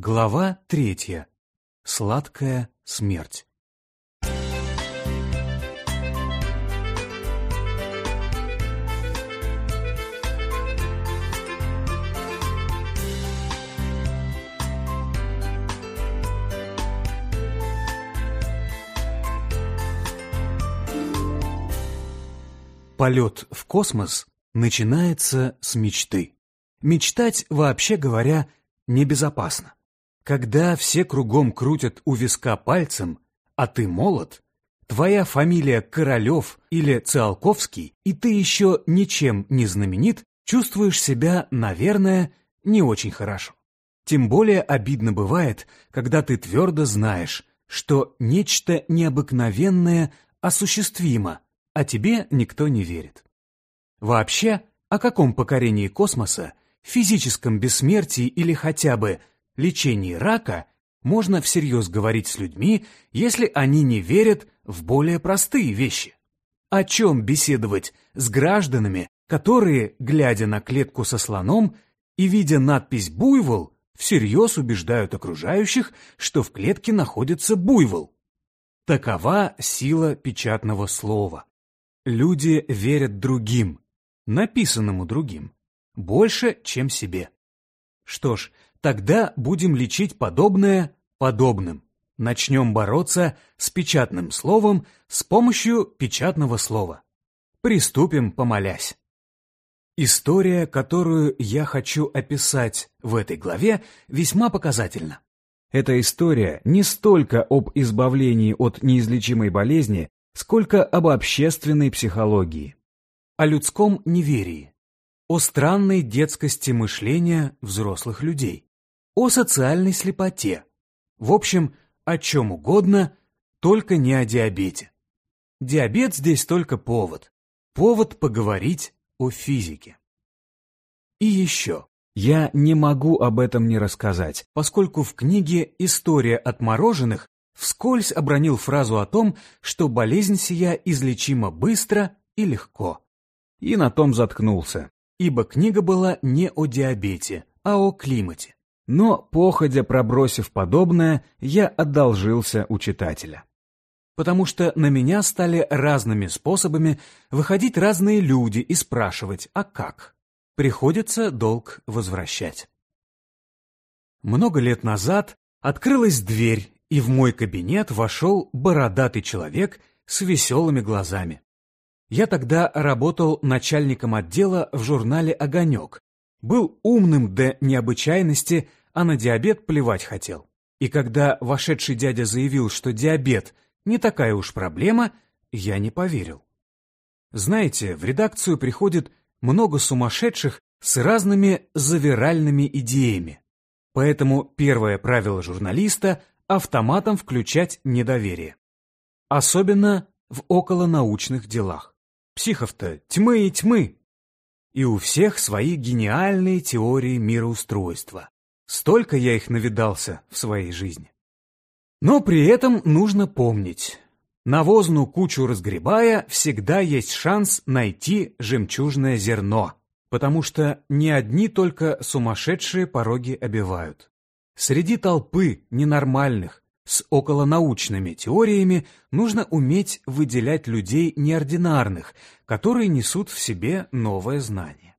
Глава третья. Сладкая смерть. Полет в космос начинается с мечты. Мечтать, вообще говоря, небезопасно. Когда все кругом крутят у виска пальцем, а ты молод, твоя фамилия Королев или Циолковский, и ты еще ничем не знаменит, чувствуешь себя, наверное, не очень хорошо. Тем более обидно бывает, когда ты твердо знаешь, что нечто необыкновенное осуществимо, а тебе никто не верит. Вообще, о каком покорении космоса, физическом бессмертии или хотя бы лечении рака можно всерьез говорить с людьми, если они не верят в более простые вещи? О чем беседовать с гражданами, которые, глядя на клетку со слоном и видя надпись «Буйвол», всерьез убеждают окружающих, что в клетке находится буйвол? Такова сила печатного слова. Люди верят другим, написанному другим, больше, чем себе. Что ж, тогда будем лечить подобное подобным. Начнем бороться с печатным словом с помощью печатного слова. Приступим, помолясь. История, которую я хочу описать в этой главе, весьма показательна. Эта история не столько об избавлении от неизлечимой болезни, сколько об общественной психологии, о людском неверии, о странной детскости мышления взрослых людей, о социальной слепоте, в общем, о чем угодно, только не о диабете. Диабет здесь только повод, повод поговорить о физике. И еще, я не могу об этом не рассказать, поскольку в книге «История отмороженных» вскользь обронил фразу о том, что болезнь сия излечима быстро и легко. И на том заткнулся, ибо книга была не о диабете, а о климате. Но, походя пробросив подобное, я одолжился у читателя. Потому что на меня стали разными способами выходить разные люди и спрашивать, а как? Приходится долг возвращать. Много лет назад открылась дверь, и в мой кабинет вошел бородатый человек с веселыми глазами. Я тогда работал начальником отдела в журнале «Огонек», был умным до необычайности, а на диабет плевать хотел. И когда вошедший дядя заявил, что диабет не такая уж проблема, я не поверил. Знаете, в редакцию приходит много сумасшедших с разными завиральными идеями. Поэтому первое правило журналиста автоматом включать недоверие. Особенно в околонаучных делах. Психов-то тьмы и тьмы. И у всех свои гениальные теории мироустройства. Столько я их навидался в своей жизни. Но при этом нужно помнить. Навозную кучу разгребая, всегда есть шанс найти жемчужное зерно, потому что не одни только сумасшедшие пороги обивают. Среди толпы ненормальных, с околонаучными теориями нужно уметь выделять людей неординарных, которые несут в себе новое знание.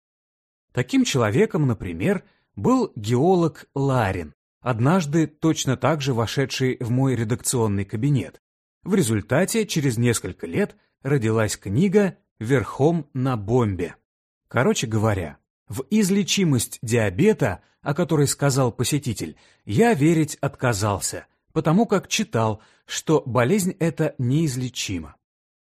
Таким человеком, например, был геолог Ларин, однажды точно так же вошедший в мой редакционный кабинет. В результате через несколько лет родилась книга «Верхом на бомбе». Короче говоря, в излечимость диабета, о которой сказал посетитель, я верить отказался, потому как читал, что болезнь эта неизлечима.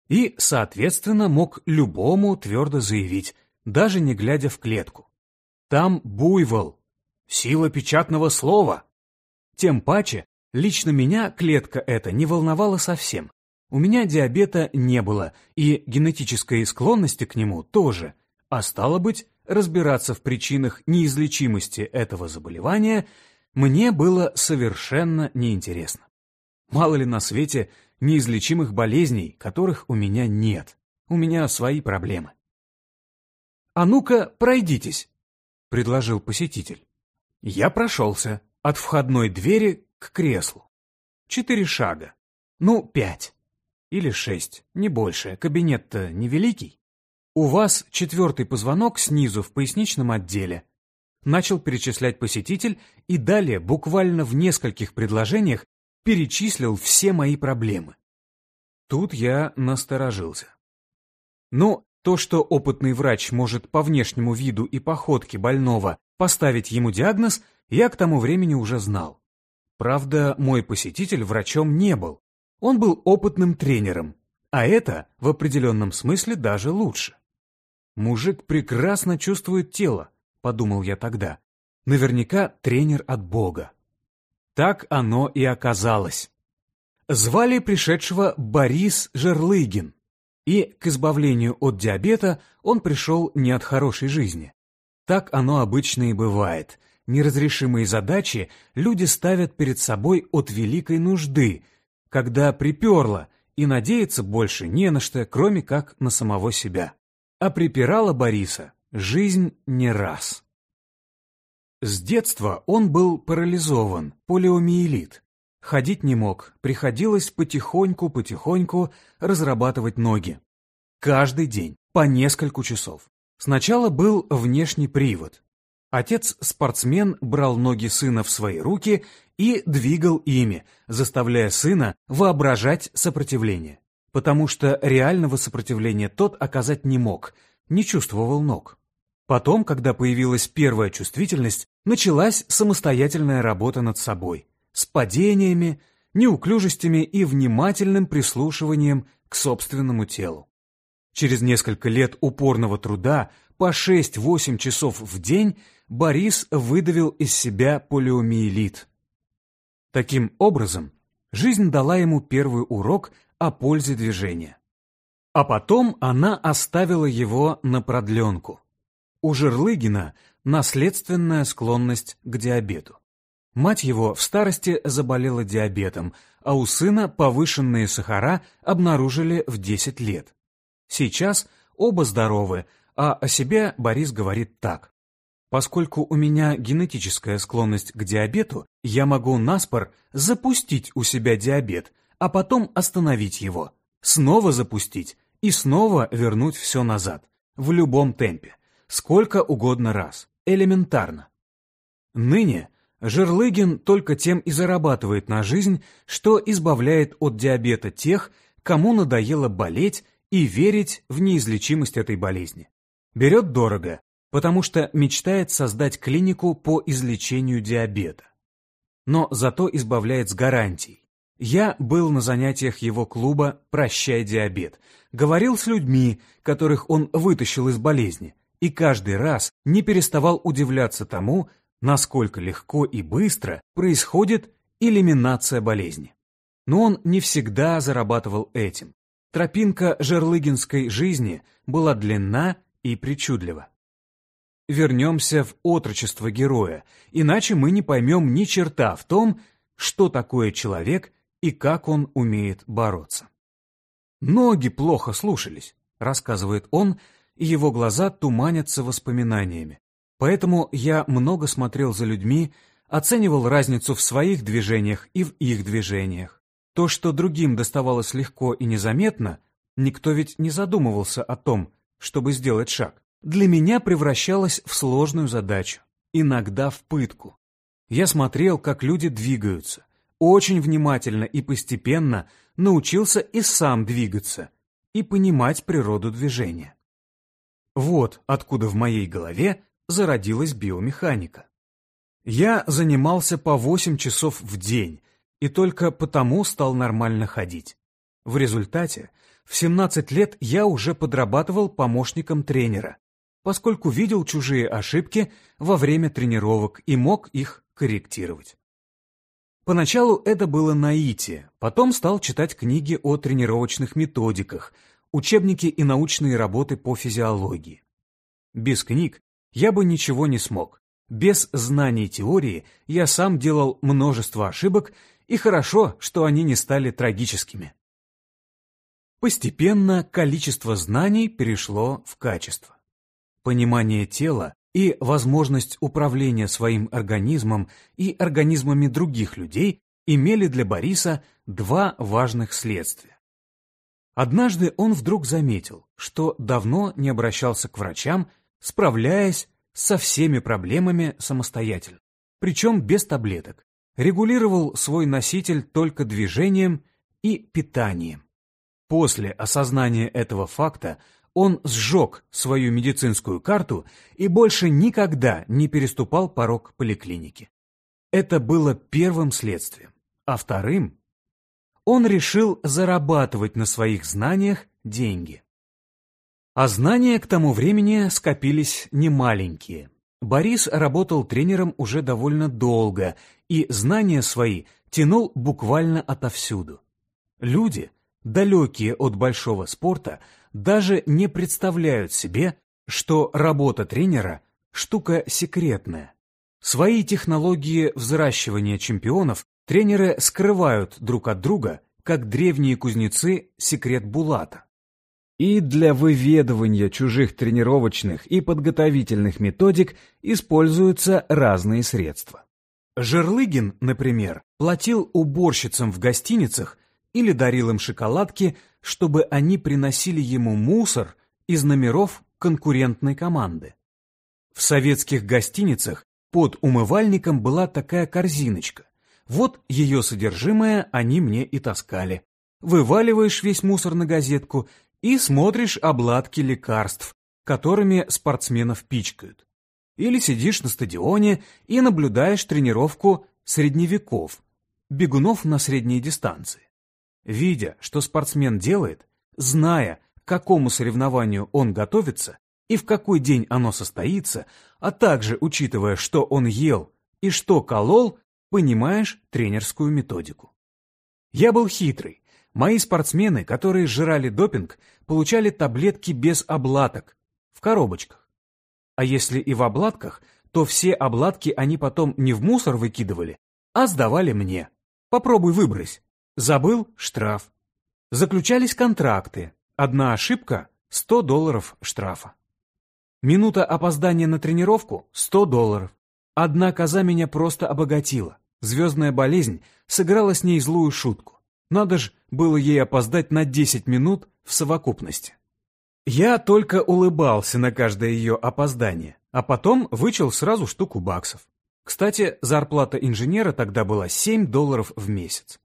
И, соответственно, мог любому твердо заявить, даже не глядя в клетку. Там буйвол, сила печатного слова. Тем паче, лично меня клетка эта не волновала совсем. У меня диабета не было, и генетической склонности к нему тоже, а стало быть, разбираться в причинах неизлечимости этого заболевания мне было совершенно неинтересно. Мало ли на свете неизлечимых болезней, которых у меня нет. У меня свои проблемы. «А ну-ка, пройдитесь», — предложил посетитель. Я прошелся, От входной двери к креслу. Четыре шага. Ну, пять. Или шесть, не больше. Кабинет-то невеликий. У вас четвертый позвонок снизу в поясничном отделе. Начал перечислять посетитель и далее, буквально в нескольких предложениях, перечислил все мои проблемы. Тут я насторожился. Ну, то, что опытный врач может по внешнему виду и походке больного поставить ему диагноз, я к тому времени уже знал. Правда, мой посетитель врачом не был. Он был опытным тренером, а это в определенном смысле даже лучше. Мужик прекрасно чувствует тело, подумал я тогда. Наверняка тренер от Бога. Так оно и оказалось. Звали пришедшего Борис Жерлыгин, и к избавлению от диабета он пришел не от хорошей жизни. Так оно обычно и бывает. Неразрешимые задачи люди ставят перед собой от великой нужды, когда приперло, и надеяться больше не на что, кроме как на самого себя. А припирала Бориса жизнь не раз. С детства он был парализован, полиомиелит. Ходить не мог, приходилось потихоньку-потихоньку разрабатывать ноги. Каждый день, по несколько часов. Сначала был внешний привод. Отец-спортсмен брал ноги сына в свои руки и двигал ими, заставляя сына воображать сопротивление. Потому что реального сопротивления тот оказать не мог, не чувствовал ног. Потом, когда появилась первая чувствительность, началась самостоятельная работа над собой, с падениями, неуклюжестями и внимательным прислушиванием к собственному телу. Через несколько лет упорного труда по 6-8 часов в день Борис выдавил из себя полиомиелит. Таким образом, жизнь дала ему первый урок о пользе движения. А потом она оставила его на продленку. У Жерлыгина наследственная склонность к диабету. Мать его в старости заболела диабетом, а у сына повышенные сахара обнаружили в 10 лет. Сейчас оба здоровы, а о себе Борис говорит так. Поскольку у меня генетическая склонность к диабету, я могу наспор запустить у себя диабет, а потом остановить его, снова запустить и снова вернуть все назад, в любом темпе, сколько угодно раз, элементарно. Ныне Жерлыгин только тем и зарабатывает на жизнь, что избавляет от диабета тех, кому надоело болеть и верить в неизлечимость этой болезни. Берет дорого, потому что мечтает создать клинику по излечению диабета. Но зато избавляет с гарантией. Я был на занятиях его клуба «Прощай диабет», говорил с людьми, которых он вытащил из болезни, и каждый раз не переставал удивляться тому, насколько легко и быстро происходит элиминация болезни. Но он не всегда зарабатывал этим. Тропинка жерлыгинской жизни была длинна и причудлива. Вернемся в отрочество героя, иначе мы не поймем ни черта в том, что такое человек и как он умеет бороться. «Ноги плохо слушались», — рассказывает он, и его глаза туманятся воспоминаниями. Поэтому я много смотрел за людьми, оценивал разницу в своих движениях и в их движениях. То, что другим доставалось легко и незаметно, никто ведь не задумывался о том, чтобы сделать шаг, для меня превращалось в сложную задачу, иногда в пытку. Я смотрел, как люди двигаются, очень внимательно и постепенно научился и сам двигаться, и понимать природу движения. Вот откуда в моей голове зародилась биомеханика. Я занимался по 8 часов в день, и только потому стал нормально ходить. В результате в 17 лет я уже подрабатывал помощником тренера, поскольку видел чужие ошибки во время тренировок и мог их корректировать. Поначалу это было наитие, потом стал читать книги о тренировочных методиках, учебники и научные работы по физиологии. Без книг я бы ничего не смог. Без знаний теории я сам делал множество ошибок и хорошо, что они не стали трагическими. Постепенно количество знаний перешло в качество. Понимание тела и возможность управления своим организмом и организмами других людей имели для Бориса два важных следствия. Однажды он вдруг заметил, что давно не обращался к врачам, справляясь со всеми проблемами самостоятельно, причем без таблеток, регулировал свой носитель только движением и питанием. После осознания этого факта он сжег свою медицинскую карту и больше никогда не переступал порог поликлиники. Это было первым следствием. А вторым он решил зарабатывать на своих знаниях деньги. А знания к тому времени скопились немаленькие. Борис работал тренером уже довольно долго и знания свои тянул буквально отовсюду. Люди, далекие от большого спорта, даже не представляют себе, что работа тренера – штука секретная. Свои технологии взращивания чемпионов тренеры скрывают друг от друга, как древние кузнецы секрет Булата. И для выведывания чужих тренировочных и подготовительных методик используются разные средства. Жерлыгин, например, платил уборщицам в гостиницах или дарил им шоколадки, чтобы они приносили ему мусор из номеров конкурентной команды. В советских гостиницах под умывальником была такая корзиночка. Вот ее содержимое они мне и таскали. Вываливаешь весь мусор на газетку и смотришь обладки лекарств, которыми спортсменов пичкают. Или сидишь на стадионе и наблюдаешь тренировку средневеков, бегунов на средней дистанции. Видя, что спортсмен делает, зная, к какому соревнованию он готовится и в какой день оно состоится, а также учитывая, что он ел и что колол, понимаешь тренерскую методику. Я был хитрый. Мои спортсмены, которые жрали допинг, получали таблетки без обладок, в коробочках. А если и в обладках, то все обладки они потом не в мусор выкидывали, а сдавали мне. Попробуй выбрось. Забыл – штраф. Заключались контракты. Одна ошибка – 100 долларов штрафа. Минута опоздания на тренировку – 100 долларов. Одна коза меня просто обогатила. Звездная болезнь сыграла с ней злую шутку. Надо ж было ей опоздать на 10 минут в совокупности. Я только улыбался на каждое ее опоздание, а потом вычел сразу штуку баксов. Кстати, зарплата инженера тогда была 7 долларов в месяц.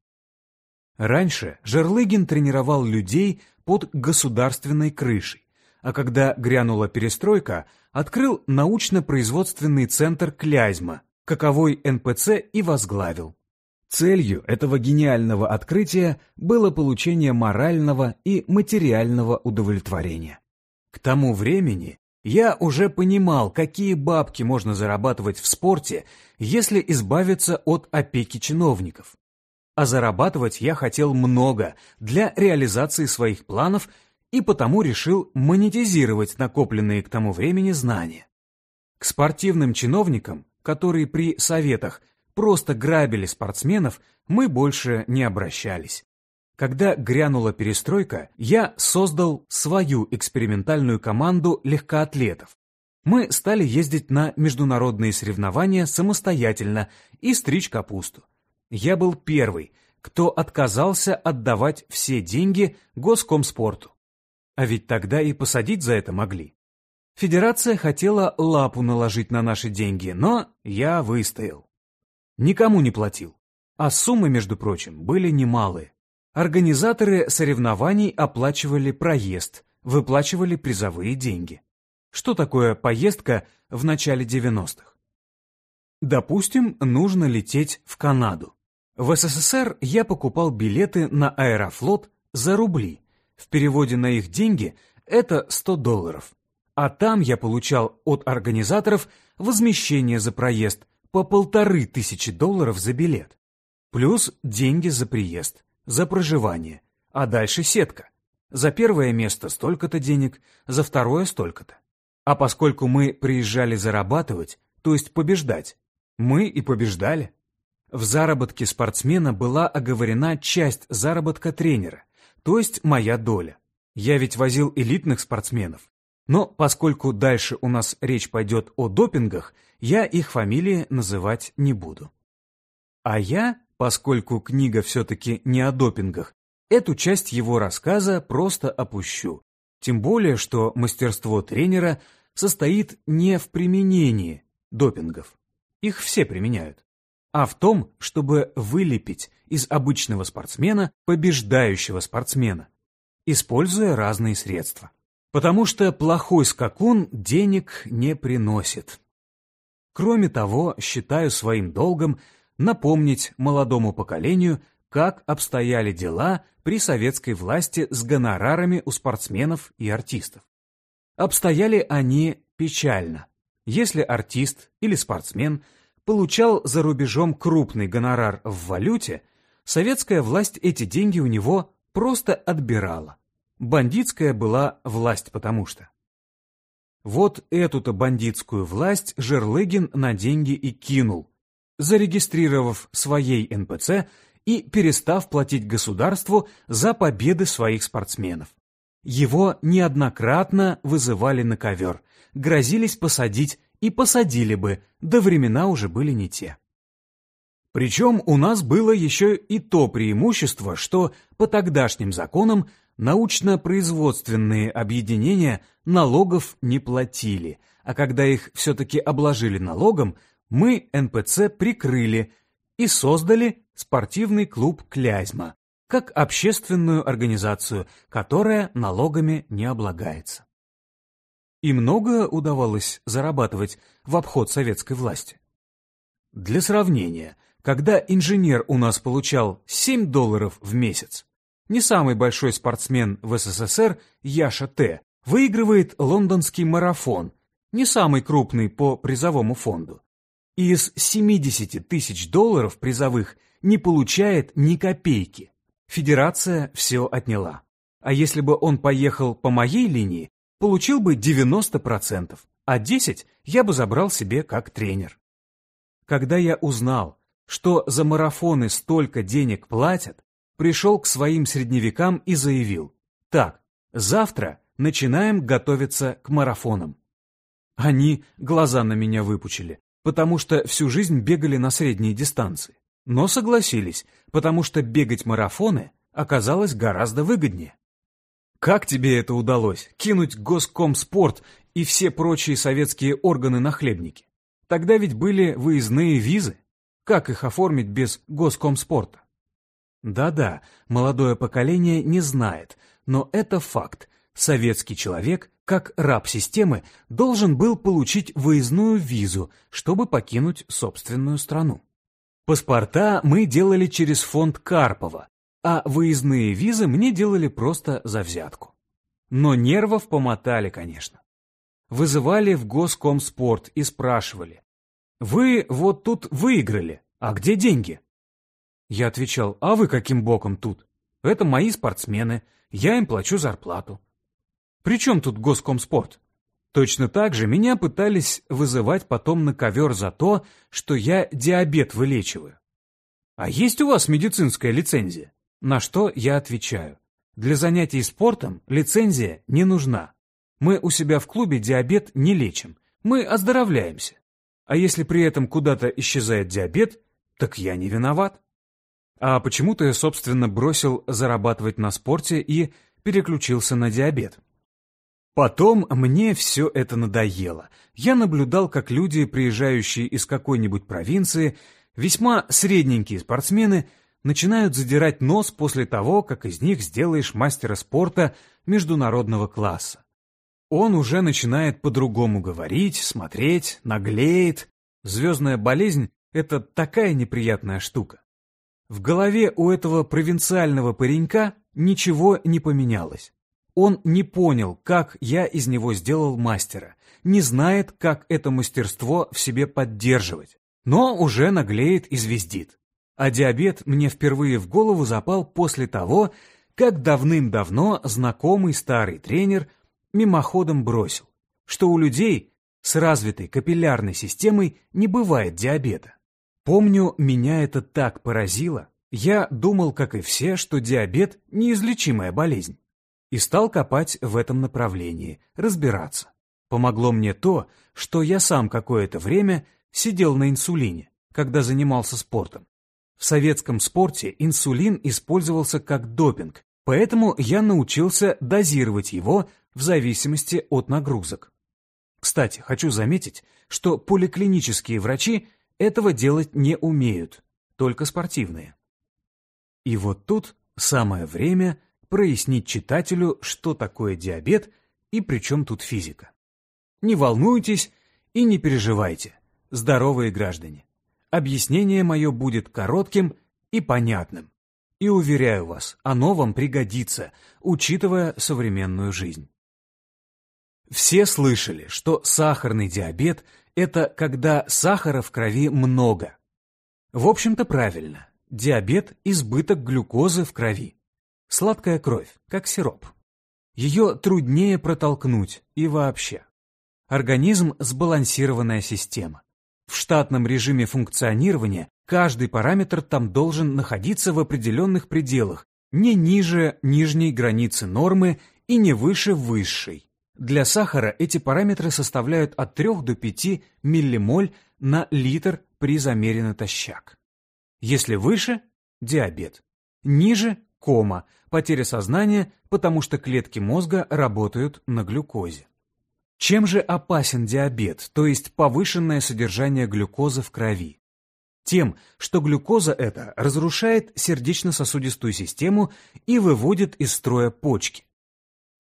Раньше Жерлыгин тренировал людей под государственной крышей, а когда грянула перестройка, открыл научно-производственный центр Клязьма, каковой НПЦ и возглавил. Целью этого гениального открытия было получение морального и материального удовлетворения. К тому времени я уже понимал, какие бабки можно зарабатывать в спорте, если избавиться от опеки чиновников. А зарабатывать я хотел много для реализации своих планов и потому решил монетизировать накопленные к тому времени знания. К спортивным чиновникам которые при советах просто грабили спортсменов, мы больше не обращались. Когда грянула перестройка, я создал свою экспериментальную команду легкоатлетов. Мы стали ездить на международные соревнования самостоятельно и стричь капусту. Я был первый, кто отказался отдавать все деньги Госкомспорту. А ведь тогда и посадить за это могли. Федерация хотела лапу наложить на наши деньги, но я выстоял. Никому не платил. А суммы, между прочим, были немалые. Организаторы соревнований оплачивали проезд, выплачивали призовые деньги. Что такое поездка в начале 90-х? Допустим, нужно лететь в Канаду. В СССР я покупал билеты на Аэрофлот за рубли. В переводе на их деньги это 100 долларов а там я получал от организаторов возмещение за проезд по полторы тысячи долларов за билет, плюс деньги за приезд, за проживание, а дальше сетка. За первое место столько-то денег, за второе столько-то. А поскольку мы приезжали зарабатывать, то есть побеждать, мы и побеждали. В заработке спортсмена была оговорена часть заработка тренера, то есть моя доля. Я ведь возил элитных спортсменов, Но поскольку дальше у нас речь пойдет о допингах, я их фамилии называть не буду. А я, поскольку книга все-таки не о допингах, эту часть его рассказа просто опущу. Тем более, что мастерство тренера состоит не в применении допингов. Их все применяют. А в том, чтобы вылепить из обычного спортсмена побеждающего спортсмена, используя разные средства. Потому что плохой скакун денег не приносит. Кроме того, считаю своим долгом напомнить молодому поколению, как обстояли дела при советской власти с гонорарами у спортсменов и артистов. Обстояли они печально. Если артист или спортсмен получал за рубежом крупный гонорар в валюте, советская власть эти деньги у него просто отбирала. Бандитская была власть потому что. Вот эту-то бандитскую власть Жерлыгин на деньги и кинул, зарегистрировав своей НПЦ и перестав платить государству за победы своих спортсменов. Его неоднократно вызывали на ковер, грозились посадить и посадили бы, да времена уже были не те. Причем у нас было еще и то преимущество, что по тогдашним законам научно-производственные объединения налогов не платили, а когда их все-таки обложили налогом, мы НПЦ прикрыли и создали спортивный клуб «Клязьма», как общественную организацию, которая налогами не облагается. И много удавалось зарабатывать в обход советской власти. Для сравнения, когда инженер у нас получал 7 долларов в месяц, не самый большой спортсмен в СССР Яша Т. выигрывает лондонский марафон, не самый крупный по призовому фонду. Из 70 тысяч долларов призовых не получает ни копейки. Федерация все отняла. А если бы он поехал по моей линии, получил бы 90%, а 10% я бы забрал себе как тренер. Когда я узнал, что за марафоны столько денег платят, пришел к своим средневекам и заявил, так, завтра начинаем готовиться к марафонам. Они глаза на меня выпучили, потому что всю жизнь бегали на средние дистанции. Но согласились, потому что бегать марафоны оказалось гораздо выгоднее. Как тебе это удалось, кинуть Госкомспорт и все прочие советские органы на хлебники? Тогда ведь были выездные визы. Как их оформить без Госкомспорта? Да-да, молодое поколение не знает, но это факт. Советский человек, как раб системы, должен был получить выездную визу, чтобы покинуть собственную страну. Паспорта мы делали через фонд Карпова, а выездные визы мне делали просто за взятку. Но нервов помотали, конечно. Вызывали в Госкомспорт и спрашивали. «Вы вот тут выиграли, а где деньги?» Я отвечал, а вы каким боком тут? Это мои спортсмены, я им плачу зарплату. При чем тут Госкомспорт? Точно так же меня пытались вызывать потом на ковер за то, что я диабет вылечиваю. А есть у вас медицинская лицензия? На что я отвечаю. Для занятий спортом лицензия не нужна. Мы у себя в клубе диабет не лечим, мы оздоровляемся. А если при этом куда-то исчезает диабет, так я не виноват. А почему-то я, собственно, бросил зарабатывать на спорте и переключился на диабет. Потом мне все это надоело. Я наблюдал, как люди, приезжающие из какой-нибудь провинции, весьма средненькие спортсмены, начинают задирать нос после того, как из них сделаешь мастера спорта международного класса. Он уже начинает по-другому говорить, смотреть, наглеет. Звездная болезнь — это такая неприятная штука. В голове у этого провинциального паренька ничего не поменялось. Он не понял, как я из него сделал мастера, не знает, как это мастерство в себе поддерживать, но уже наглеет и звездит. А диабет мне впервые в голову запал после того, как давным-давно знакомый старый тренер мимоходом бросил, что у людей с развитой капиллярной системой не бывает диабета. Помню, меня это так поразило. Я думал, как и все, что диабет – неизлечимая болезнь. И стал копать в этом направлении, разбираться. Помогло мне то, что я сам какое-то время сидел на инсулине, когда занимался спортом. В советском спорте инсулин использовался как допинг, поэтому я научился дозировать его в зависимости от нагрузок. Кстати, хочу заметить, что поликлинические врачи этого делать не умеют, только спортивные. И вот тут самое время прояснить читателю, что такое диабет и при чем тут физика. Не волнуйтесь и не переживайте, здоровые граждане. Объяснение мое будет коротким и понятным. И уверяю вас, оно вам пригодится, учитывая современную жизнь. Все слышали, что сахарный диабет – это когда сахара в крови много. В общем-то правильно. Диабет – избыток глюкозы в крови. Сладкая кровь, как сироп. Ее труднее протолкнуть и вообще. Организм – сбалансированная система. В штатном режиме функционирования каждый параметр там должен находиться в определенных пределах, не ниже нижней границы нормы и не выше высшей. Для сахара эти параметры составляют от 3 до 5 миллимоль на литр при замере натощак. Если выше – диабет. Ниже – кома, потеря сознания, потому что клетки мозга работают на глюкозе. Чем же опасен диабет, то есть повышенное содержание глюкозы в крови? Тем, что глюкоза эта разрушает сердечно-сосудистую систему и выводит из строя почки.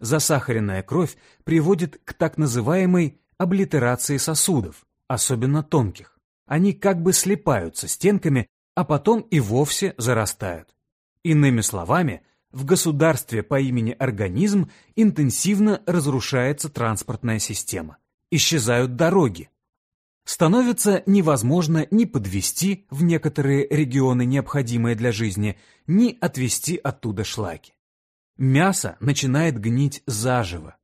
Засахаренная кровь приводит к так называемой облитерации сосудов, особенно тонких. Они как бы слипаются стенками, а потом и вовсе зарастают. Иными словами, в государстве по имени организм интенсивно разрушается транспортная система. Исчезают дороги. Становится невозможно ни подвести в некоторые регионы необходимые для жизни, ни отвести оттуда шлаки. Мясо начинает гнить заживо.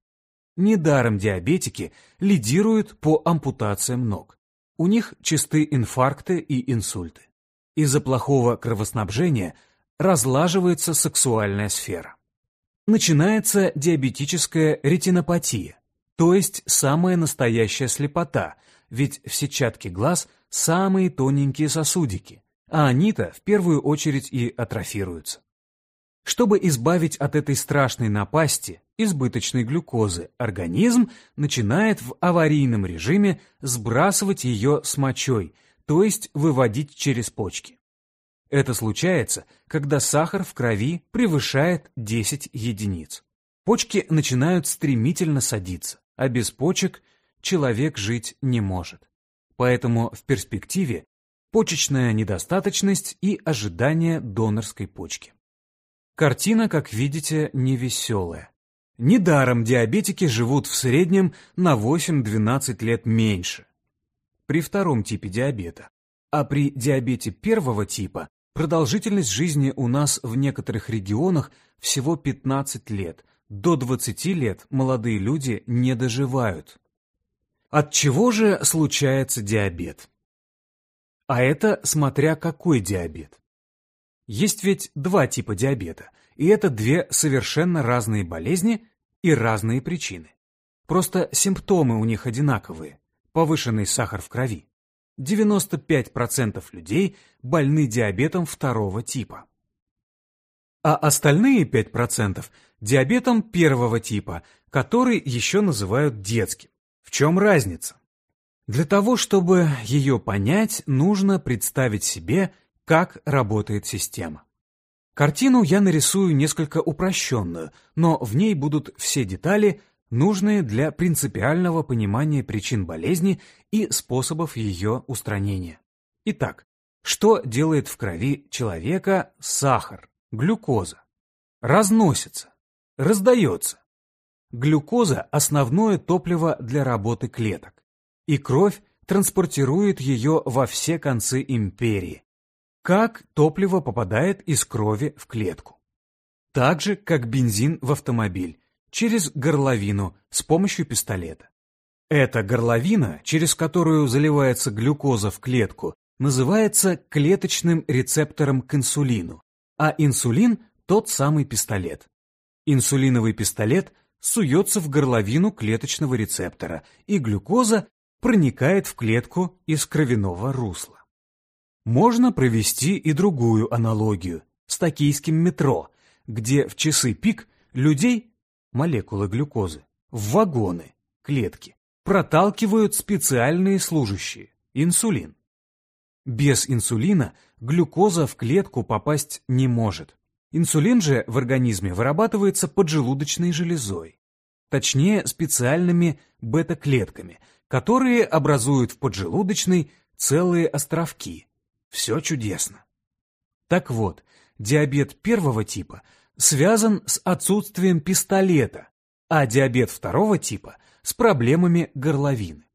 Недаром диабетики лидируют по ампутациям ног. У них чисты инфаркты и инсульты. Из-за плохого кровоснабжения – разлаживается сексуальная сфера. Начинается диабетическая ретинопатия, то есть самая настоящая слепота, ведь в сетчатке глаз самые тоненькие сосудики, а они-то в первую очередь и атрофируются. Чтобы избавить от этой страшной напасти, избыточной глюкозы, организм начинает в аварийном режиме сбрасывать ее с мочой, то есть выводить через почки. Это случается, когда сахар в крови превышает 10 единиц. Почки начинают стремительно садиться, а без почек человек жить не может. Поэтому в перспективе почечная недостаточность и ожидание донорской почки. Картина, как видите, невеселая. Недаром диабетики живут в среднем на 8-12 лет меньше. При втором типе диабета. А при диабете первого типа Продолжительность жизни у нас в некоторых регионах всего 15 лет. До 20 лет молодые люди не доживают. От чего же случается диабет? А это смотря какой диабет. Есть ведь два типа диабета, и это две совершенно разные болезни и разные причины. Просто симптомы у них одинаковые. Повышенный сахар в крови. 95% людей больны диабетом второго типа. А остальные 5% диабетом первого типа, который еще называют детским. В чем разница? Для того, чтобы ее понять, нужно представить себе, как работает система. Картину я нарисую несколько упрощенную, но в ней будут все детали, нужные для принципиального понимания причин болезни и способов ее устранения. Итак, что делает в крови человека сахар, глюкоза? Разносится, раздается. Глюкоза – основное топливо для работы клеток, и кровь транспортирует ее во все концы империи. Как топливо попадает из крови в клетку? Так же, как бензин в автомобиль, через горловину с помощью пистолета. Эта горловина, через которую заливается глюкоза в клетку, называется клеточным рецептором к инсулину, а инсулин – тот самый пистолет. Инсулиновый пистолет суется в горловину клеточного рецептора, и глюкоза проникает в клетку из кровяного русла. Можно провести и другую аналогию с токийским метро, где в часы пик людей, молекулы глюкозы, в вагоны, клетки, проталкивают специальные служащие – инсулин. Без инсулина глюкоза в клетку попасть не может. Инсулин же в организме вырабатывается поджелудочной железой. Точнее, специальными бета-клетками, которые образуют в поджелудочной целые островки. Все чудесно. Так вот, диабет первого типа связан с отсутствием пистолета, а диабет второго типа с проблемами горловины.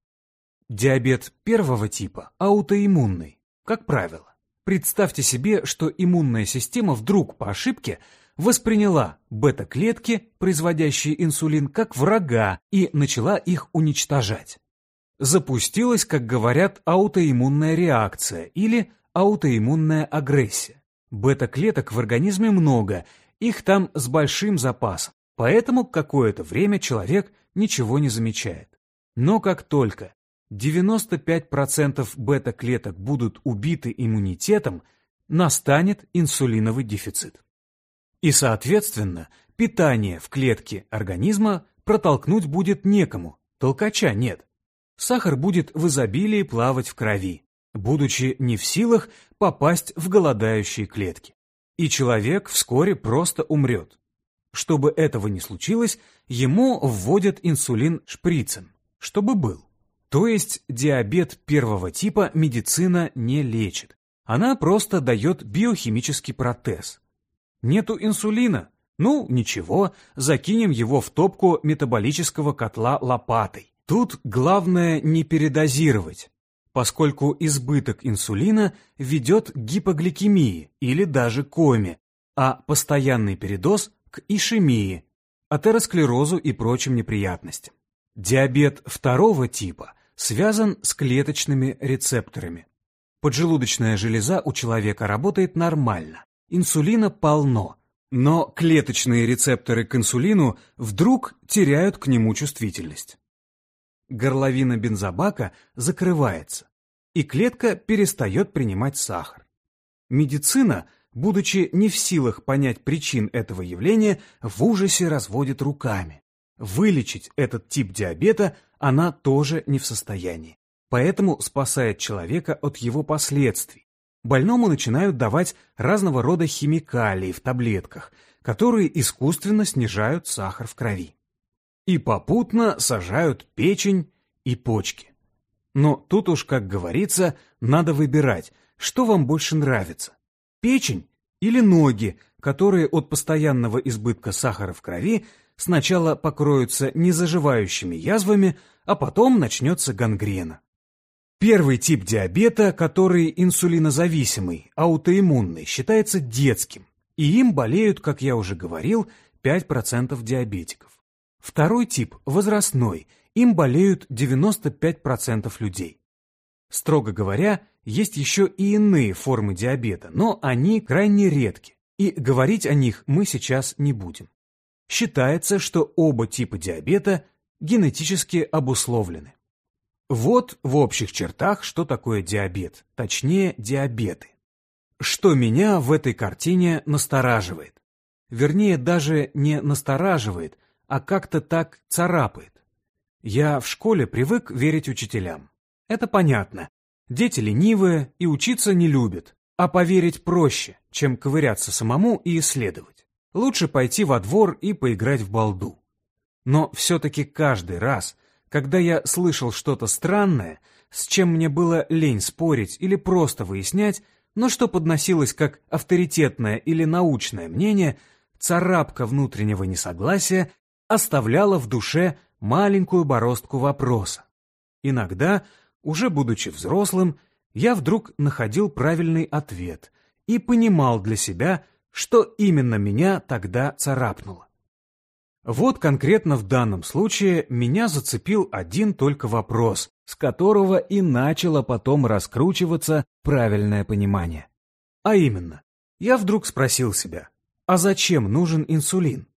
Диабет первого типа аутоиммунный, как правило. Представьте себе, что иммунная система вдруг по ошибке восприняла бета-клетки, производящие инсулин, как врага и начала их уничтожать. Запустилась, как говорят, аутоиммунная реакция или аутоиммунная агрессия. Бета-клеток в организме много, их там с большим запасом, поэтому какое-то время человек ничего не замечает. Но как только 95% бета-клеток будут убиты иммунитетом, настанет инсулиновый дефицит. И, соответственно, питание в клетке организма протолкнуть будет некому, толкача нет. Сахар будет в изобилии плавать в крови, будучи не в силах попасть в голодающие клетки. И человек вскоре просто умрет. Чтобы этого не случилось, ему вводят инсулин шприцем, чтобы был. То есть диабет первого типа медицина не лечит. Она просто дает биохимический протез. Нету инсулина? Ну, ничего, закинем его в топку метаболического котла лопатой. Тут главное не передозировать, поскольку избыток инсулина ведет к гипогликемии или даже коме, а постоянный передоз к ишемии, атеросклерозу и прочим неприятностям. Диабет второго типа связан с клеточными рецепторами. Поджелудочная железа у человека работает нормально, инсулина полно, но клеточные рецепторы к инсулину вдруг теряют к нему чувствительность. Горловина бензобака закрывается, и клетка перестает принимать сахар. Медицина будучи не в силах понять причин этого явления, в ужасе разводит руками. Вылечить этот тип диабета она тоже не в состоянии. Поэтому спасает человека от его последствий. Больному начинают давать разного рода химикалии в таблетках, которые искусственно снижают сахар в крови. И попутно сажают печень и почки. Но тут уж, как говорится, надо выбирать, что вам больше нравится печень или ноги, которые от постоянного избытка сахара в крови сначала покроются незаживающими язвами, а потом начнется гангрена. Первый тип диабета, который инсулинозависимый, аутоиммунный, считается детским, и им болеют, как я уже говорил, 5% диабетиков. Второй тип – возрастной, им болеют 95% людей. Строго говоря, есть еще и иные формы диабета, но они крайне редки, и говорить о них мы сейчас не будем. Считается, что оба типа диабета генетически обусловлены. Вот в общих чертах, что такое диабет, точнее диабеты. Что меня в этой картине настораживает? Вернее, даже не настораживает, а как-то так царапает. Я в школе привык верить учителям. Это понятно, Дети ленивые и учиться не любят, а поверить проще, чем ковыряться самому и исследовать. Лучше пойти во двор и поиграть в балду. Но все-таки каждый раз, когда я слышал что-то странное, с чем мне было лень спорить или просто выяснять, но что подносилось как авторитетное или научное мнение, царапка внутреннего несогласия оставляла в душе маленькую бороздку вопроса. Иногда уже будучи взрослым, я вдруг находил правильный ответ и понимал для себя, что именно меня тогда царапнуло. Вот конкретно в данном случае меня зацепил один только вопрос, с которого и начало потом раскручиваться правильное понимание. А именно, я вдруг спросил себя, а зачем нужен инсулин?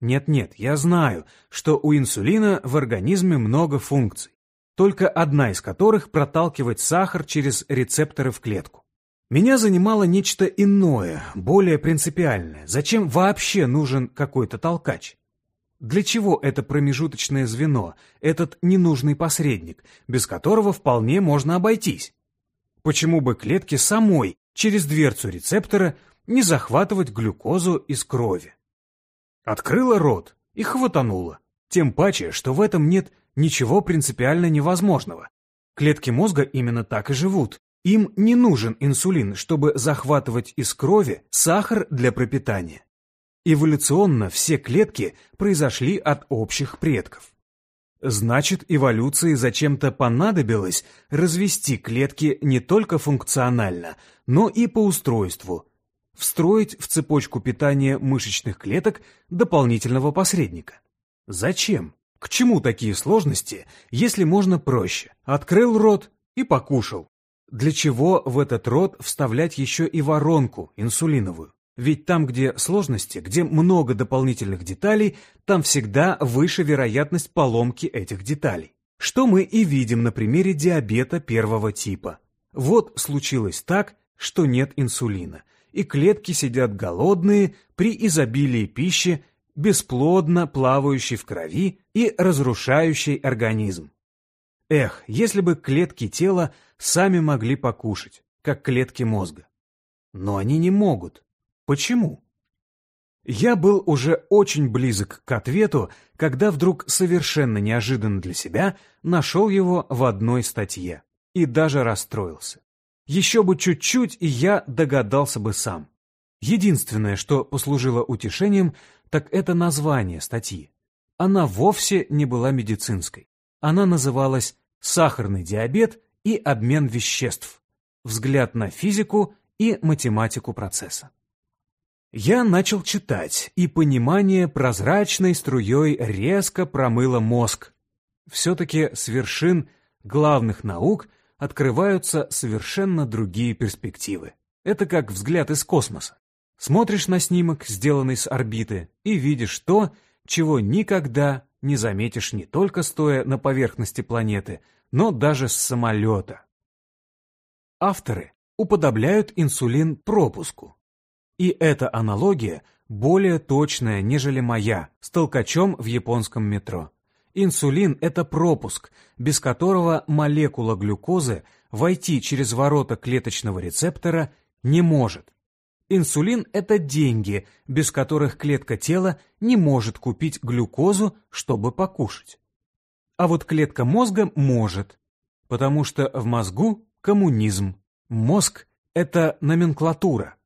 Нет-нет, я знаю, что у инсулина в организме много функций, только одна из которых проталкивать сахар через рецепторы в клетку. Меня занимало нечто иное, более принципиальное. Зачем вообще нужен какой-то толкач? Для чего это промежуточное звено, этот ненужный посредник, без которого вполне можно обойтись? Почему бы клетке самой через дверцу рецептора не захватывать глюкозу из крови? Открыла рот и хватанула. Тем паче, что в этом нет ничего принципиально невозможного. Клетки мозга именно так и живут. Им не нужен инсулин, чтобы захватывать из крови сахар для пропитания. Эволюционно все клетки произошли от общих предков. Значит, эволюции зачем-то понадобилось развести клетки не только функционально, но и по устройству, встроить в цепочку питания мышечных клеток дополнительного посредника. Зачем? К чему такие сложности, если можно проще? Открыл рот и покушал. Для чего в этот рот вставлять еще и воронку инсулиновую? Ведь там, где сложности, где много дополнительных деталей, там всегда выше вероятность поломки этих деталей. Что мы и видим на примере диабета первого типа. Вот случилось так, что нет инсулина, и клетки сидят голодные при изобилии пищи, бесплодно плавающей в крови и разрушающей организм. Эх, если бы клетки тела сами могли покушать, как клетки мозга. Но они не могут. Почему? Я был уже очень близок к ответу, когда вдруг совершенно неожиданно для себя нашел его в одной статье и даже расстроился. Еще бы чуть-чуть, и я догадался бы сам. Единственное, что послужило утешением, так это название статьи. Она вовсе не была медицинской. Она называлась «Сахарный диабет и обмен веществ. Взгляд на физику и математику процесса». Я начал читать, и понимание прозрачной струей резко промыло мозг. Все-таки с вершин главных наук открываются совершенно другие перспективы. Это как взгляд из космоса. Смотришь на снимок, сделанный с орбиты, и видишь то, чего никогда не заметишь не только стоя на поверхности планеты, но даже с самолета. Авторы уподобляют инсулин пропуску. И эта аналогия более точная, нежели моя, с толкачом в японском метро. Инсулин – это пропуск, без которого молекула глюкозы войти через ворота клеточного рецептора не может. Инсулин – это деньги, без которых клетка тела не может купить глюкозу, чтобы покушать. А вот клетка мозга может, потому что в мозгу коммунизм. Мозг – это номенклатура,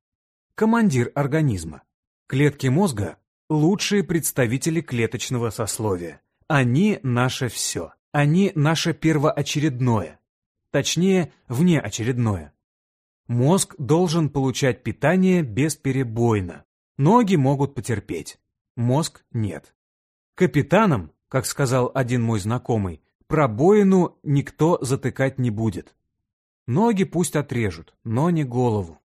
командир организма. Клетки мозга – лучшие представители клеточного сословия. Они наше все. Они наше первоочередное. Точнее, внеочередное. Мозг должен получать питание бесперебойно. Ноги могут потерпеть. Мозг нет. Капитаном, как сказал один мой знакомый, пробоину никто затыкать не будет. Ноги пусть отрежут, но не голову.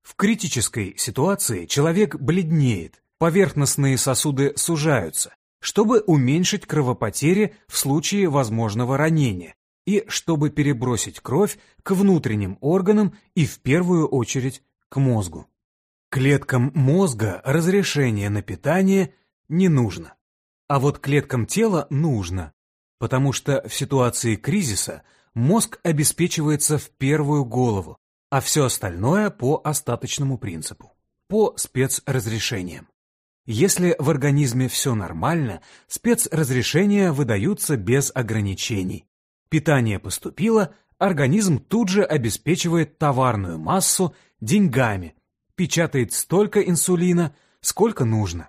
В критической ситуации человек бледнеет, поверхностные сосуды сужаются, чтобы уменьшить кровопотери в случае возможного ранения и чтобы перебросить кровь к внутренним органам и в первую очередь к мозгу. Клеткам мозга разрешение на питание не нужно, а вот клеткам тела нужно, потому что в ситуации кризиса мозг обеспечивается в первую голову, а все остальное по остаточному принципу, по спецразрешениям. Если в организме все нормально, спецразрешения выдаются без ограничений. Питание поступило, организм тут же обеспечивает товарную массу деньгами, печатает столько инсулина, сколько нужно.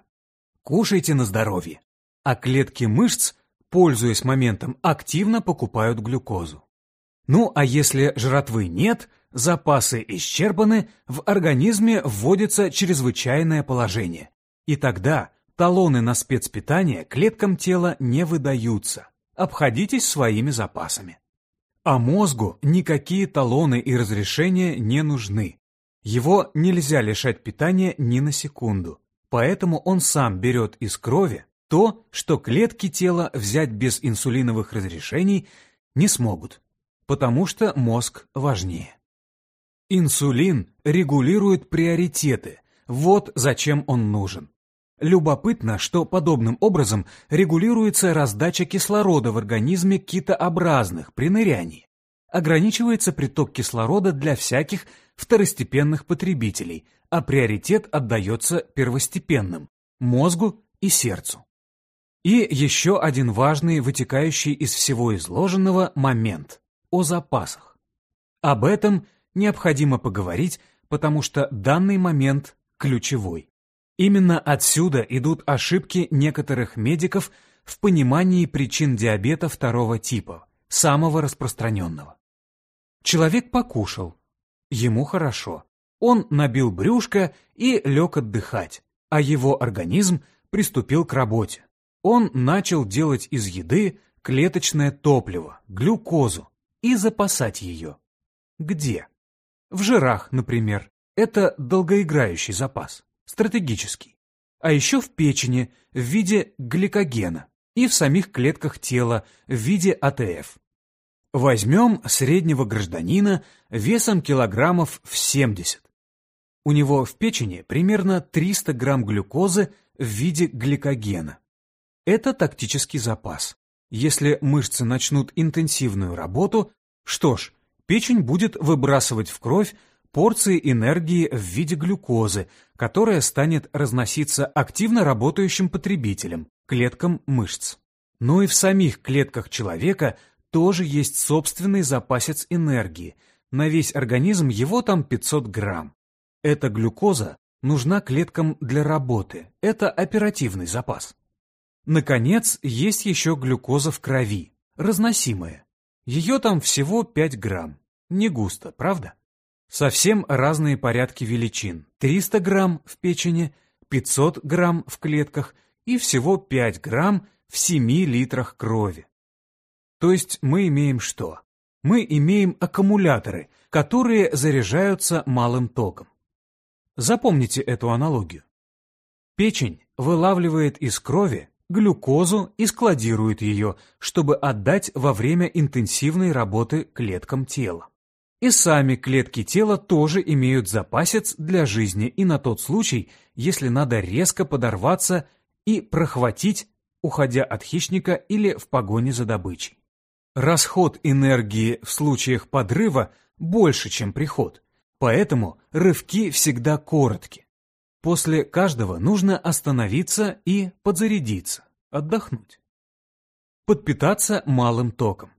Кушайте на здоровье. А клетки мышц, пользуясь моментом, активно покупают глюкозу. Ну а если жратвы нет, запасы исчерпаны, в организме вводится чрезвычайное положение. И тогда талоны на спецпитание клеткам тела не выдаются. Обходитесь своими запасами. А мозгу никакие талоны и разрешения не нужны. Его нельзя лишать питания ни на секунду. поэтому он сам берет из крови то, что клетки тела взять без инсулиновых разрешений не смогут, потому что мозг важнее. Инсулин регулирует приоритеты, вот зачем он нужен. Любопытно, что подобным образом регулируется раздача кислорода в организме китообразных при нырянии. Ограничивается приток кислорода для всяких второстепенных потребителей, а приоритет отдается первостепенным – мозгу и сердцу. И еще один важный, вытекающий из всего изложенного момент – о запасах. Об этом необходимо поговорить, потому что данный момент ключевой. Именно отсюда идут ошибки некоторых медиков в понимании причин диабета второго типа, самого распространенного. Человек покушал, ему хорошо, он набил брюшко и лег отдыхать, а его организм приступил к работе. Он начал делать из еды клеточное топливо, глюкозу, и запасать ее. Где? В жирах, например. Это долгоиграющий запас стратегический, а еще в печени в виде гликогена и в самих клетках тела в виде АТФ. Возьмем среднего гражданина весом килограммов в 70. У него в печени примерно 300 грамм глюкозы в виде гликогена. Это тактический запас. Если мышцы начнут интенсивную работу, что ж, печень будет выбрасывать в кровь порции энергии в виде глюкозы, которая станет разноситься активно работающим потребителям, клеткам мышц. Но и в самих клетках человека тоже есть собственный запасец энергии. На весь организм его там 500 грамм. Эта глюкоза нужна клеткам для работы. Это оперативный запас. Наконец, есть еще глюкоза в крови, разносимая. Ее там всего 5 грамм. Не густо, правда? Совсем разные порядки величин. 300 грамм в печени, 500 грамм в клетках и всего 5 грамм в 7 литрах крови. То есть мы имеем что? Мы имеем аккумуляторы, которые заряжаются малым током. Запомните эту аналогию. Печень вылавливает из крови глюкозу и складирует ее, чтобы отдать во время интенсивной работы клеткам тела. И сами клетки тела тоже имеют запасец для жизни и на тот случай, если надо резко подорваться и прохватить, уходя от хищника или в погоне за добычей. Расход энергии в случаях подрыва больше, чем приход, поэтому рывки всегда коротки. После каждого нужно остановиться и подзарядиться, отдохнуть. Подпитаться малым током.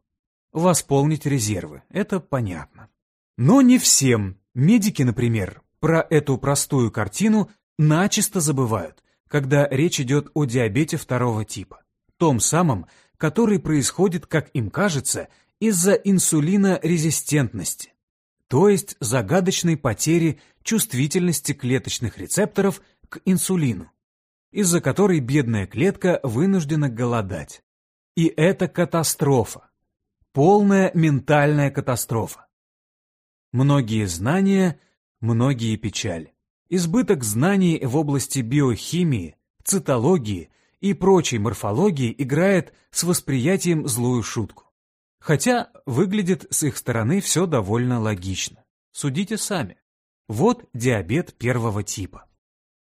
Восполнить резервы, это понятно. Но не всем. Медики, например, про эту простую картину начисто забывают, когда речь идет о диабете второго типа. Том самом, который происходит, как им кажется, из-за инсулинорезистентности, то есть загадочной потери чувствительности клеточных рецепторов к инсулину, из-за которой бедная клетка вынуждена голодать. И это катастрофа. Полная ментальная катастрофа. Многие знания, многие печали. Избыток знаний в области биохимии, цитологии и прочей морфологии играет с восприятием злую шутку. Хотя выглядит с их стороны все довольно логично. Судите сами. Вот диабет первого типа.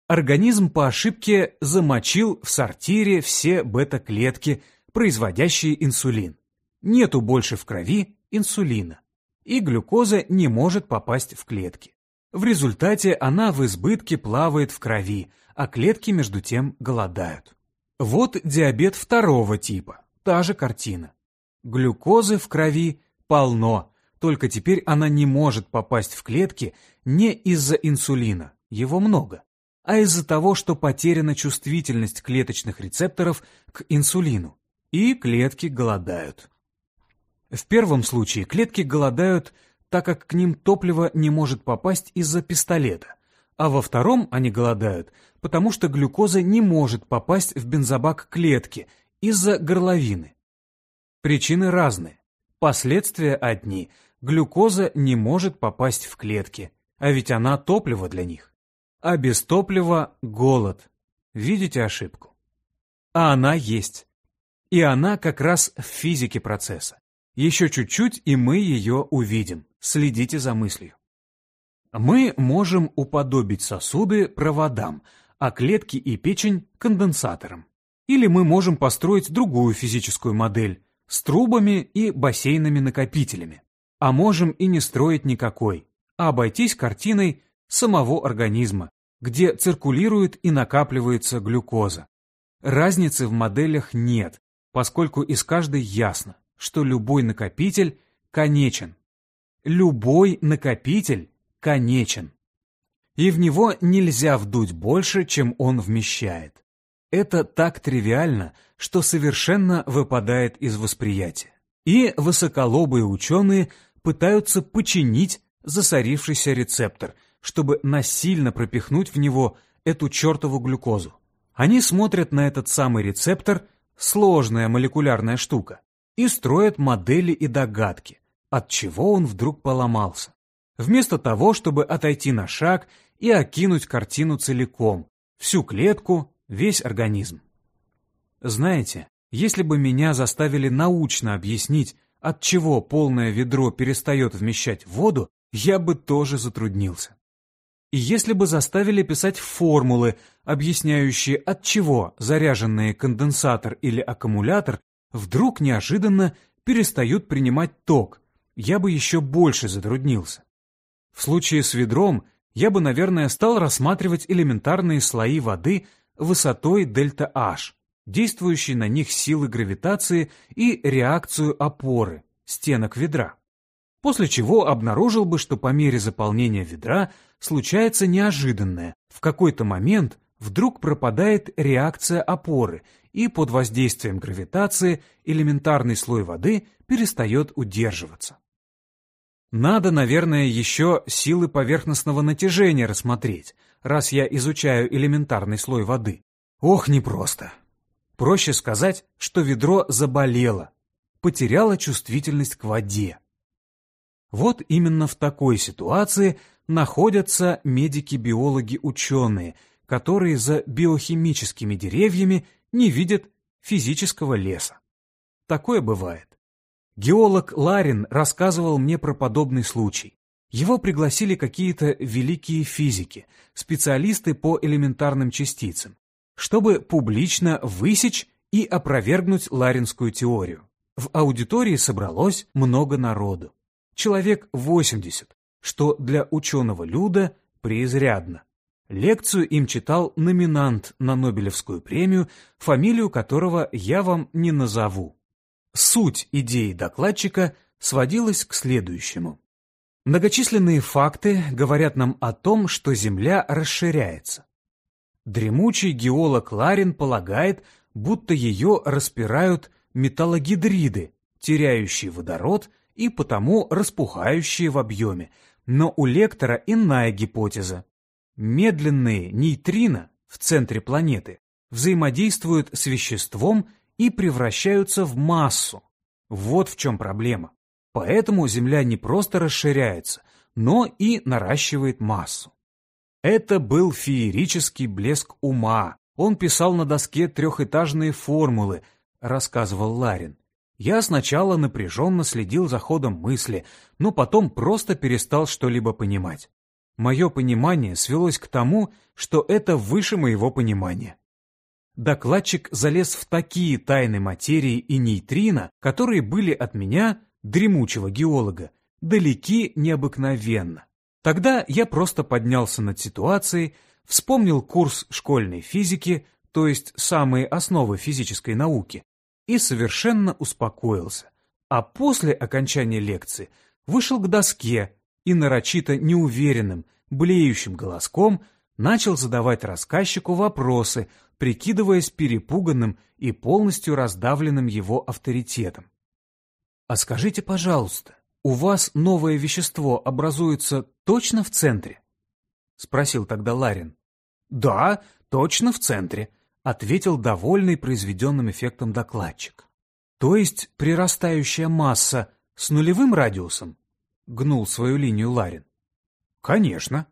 Организм по ошибке замочил в сортире все бета-клетки, производящие инсулин. Нету больше в крови инсулина и глюкоза не может попасть в клетки. В результате она в избытке плавает в крови, а клетки между тем голодают. Вот диабет второго типа, та же картина. Глюкозы в крови полно, только теперь она не может попасть в клетки не из-за инсулина, его много, а из-за того, что потеряна чувствительность клеточных рецепторов к инсулину, и клетки голодают. В первом случае клетки голодают, так как к ним топливо не может попасть из-за пистолета, а во втором они голодают, потому что глюкоза не может попасть в бензобак клетки из-за горловины. Причины разные. Последствия одни. Глюкоза не может попасть в клетки, а ведь она топливо для них. А без топлива – голод. Видите ошибку? А она есть. И она как раз в физике процесса. Еще чуть-чуть, и мы ее увидим. Следите за мыслью. Мы можем уподобить сосуды проводам, а клетки и печень – конденсаторам. Или мы можем построить другую физическую модель с трубами и бассейнами-накопителями. А можем и не строить никакой, а обойтись картиной самого организма, где циркулирует и накапливается глюкоза. Разницы в моделях нет, поскольку из каждой ясно, что любой накопитель конечен. Любой накопитель конечен. И в него нельзя вдуть больше, чем он вмещает. Это так тривиально, что совершенно выпадает из восприятия. И высоколобые ученые пытаются починить засорившийся рецептор, чтобы насильно пропихнуть в него эту чертову глюкозу. Они смотрят на этот самый рецептор, сложная молекулярная штука, и строят модели и догадки, от чего он вдруг поломался вместо того, чтобы отойти на шаг и окинуть картину целиком, всю клетку, весь организм. Знаете, если бы меня заставили научно объяснить, от чего полное ведро перестает вмещать воду, я бы тоже затруднился. И если бы заставили писать формулы, объясняющие, от чего заряженный конденсатор или аккумулятор вдруг неожиданно перестают принимать ток, я бы еще больше затруднился. В случае с ведром я бы, наверное, стал рассматривать элементарные слои воды высотой дельта H, действующие на них силы гравитации и реакцию опоры, стенок ведра. После чего обнаружил бы, что по мере заполнения ведра случается неожиданное. В какой-то момент вдруг пропадает реакция опоры, и под воздействием гравитации элементарный слой воды перестает удерживаться. Надо, наверное, еще силы поверхностного натяжения рассмотреть, раз я изучаю элементарный слой воды. Ох, непросто. Проще сказать, что ведро заболело, потеряло чувствительность к воде. Вот именно в такой ситуации находятся медики-биологи-ученые, которые за биохимическими деревьями не видят физического леса. Такое бывает. Геолог Ларин рассказывал мне про подобный случай. Его пригласили какие-то великие физики, специалисты по элементарным частицам, чтобы публично высечь и опровергнуть ларинскую теорию. В аудитории собралось много народу. Человек 80, что для ученого Люда преизрядно. Лекцию им читал номинант на Нобелевскую премию, фамилию которого я вам не назову. Суть идеи докладчика сводилась к следующему. Многочисленные факты говорят нам о том, что Земля расширяется. Дремучий геолог Ларин полагает, будто ее распирают металлогидриды, теряющие водород и потому распухающие в объеме, но у лектора иная гипотеза. Медленные нейтрино в центре планеты взаимодействуют с веществом и превращаются в массу. Вот в чем проблема. Поэтому Земля не просто расширяется, но и наращивает массу. Это был феерический блеск ума. Он писал на доске трехэтажные формулы, рассказывал Ларин. Я сначала напряженно следил за ходом мысли, но потом просто перестал что-либо понимать. Мое понимание свелось к тому, что это выше моего понимания докладчик залез в такие тайны материи и нейтрино, которые были от меня, дремучего геолога, далеки необыкновенно. Тогда я просто поднялся над ситуацией, вспомнил курс школьной физики, то есть самые основы физической науки, и совершенно успокоился. А после окончания лекции вышел к доске и нарочито неуверенным, блеющим голоском начал задавать рассказчику вопросы, прикидываясь перепуганным и полностью раздавленным его авторитетом. «А скажите, пожалуйста, у вас новое вещество образуется точно в центре?» — спросил тогда Ларин. «Да, точно в центре», — ответил довольный произведенным эффектом докладчик. «То есть прирастающая масса с нулевым радиусом?» — гнул свою линию Ларин. «Конечно.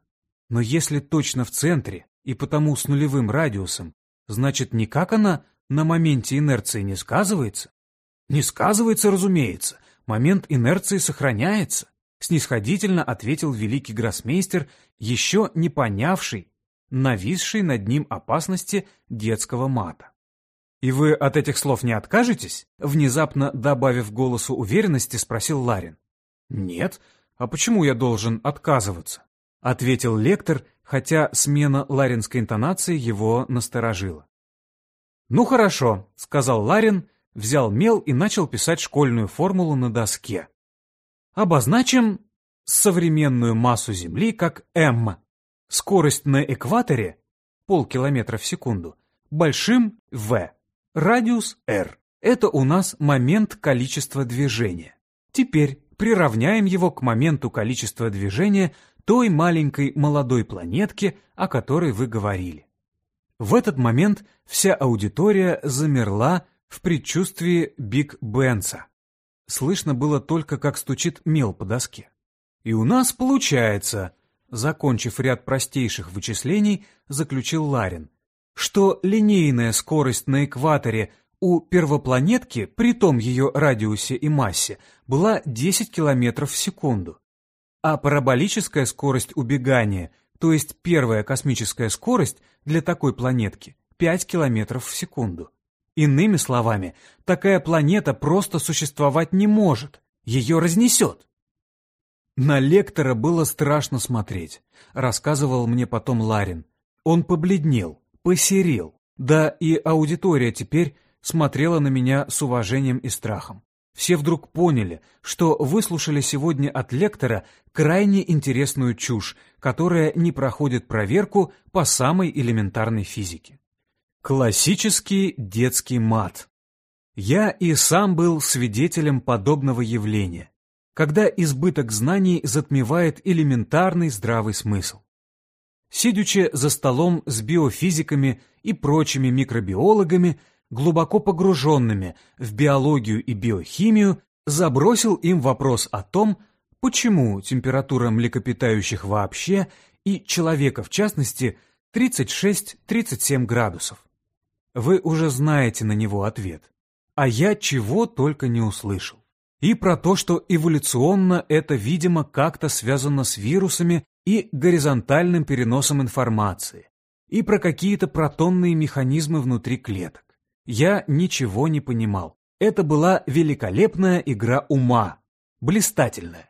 Но если точно в центре и потому с нулевым радиусом, Значит, никак она на моменте инерции не сказывается? Не сказывается, разумеется. Момент инерции сохраняется, снисходительно ответил великий гроссмейстер, еще не понявший, нависший над ним опасности детского мата. «И вы от этих слов не откажетесь?» Внезапно добавив голосу уверенности, спросил Ларин. «Нет. А почему я должен отказываться?» Ответил лектор, хотя смена ларинской интонации его насторожила. «Ну хорошо», — сказал Ларин, взял мел и начал писать школьную формулу на доске. «Обозначим современную массу Земли как m. Скорость на экваторе — полкилометра в секунду, большим v. Радиус r. Это у нас момент количества движения. Теперь приравняем его к моменту количества движения той маленькой молодой планетки, о которой вы говорили. В этот момент вся аудитория замерла в предчувствии Биг Бенса. Слышно было только, как стучит мел по доске. И у нас получается, закончив ряд простейших вычислений, заключил Ларин, что линейная скорость на экваторе у первопланетки, при том ее радиусе и массе, была 10 км в секунду. А параболическая скорость убегания, то есть первая космическая скорость для такой планетки, 5 км в секунду. Иными словами, такая планета просто существовать не может, ее разнесет. На лектора было страшно смотреть, рассказывал мне потом Ларин. Он побледнел, посерел. Да и аудитория теперь смотрела на меня с уважением и страхом. Все вдруг поняли, что выслушали сегодня от лектора крайне интересную чушь, которая не проходит проверку по самой элементарной физике. Классический детский мат. Я и сам был свидетелем подобного явления, когда избыток знаний затмевает элементарный здравый смысл. Сидячи за столом с биофизиками и прочими микробиологами, глубоко погруженными в биологию и биохимию, забросил им вопрос о том, почему температура млекопитающих вообще и человека в частности 36-37 градусов. Вы уже знаете на него ответ. А я чего только не услышал. И про то, что эволюционно это, видимо, как-то связано с вирусами и горизонтальным переносом информации, и про какие-то протонные механизмы внутри клеток. Я ничего не понимал. Это была великолепная игра ума, блистательная.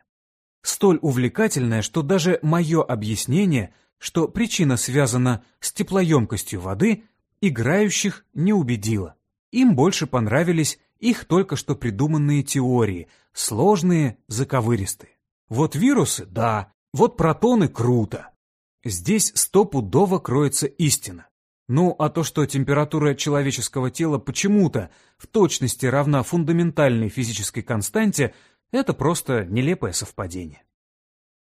Столь увлекательная, что даже мое объяснение, что причина связана с теплоемкостью воды, играющих не убедило. Им больше понравились их только что придуманные теории, сложные, заковыристые. Вот вирусы – да, вот протоны круто. Здесь стопудово кроется истина. Ну, а то, что температура человеческого тела почему-то в точности равна фундаментальной физической константе, это просто нелепое совпадение.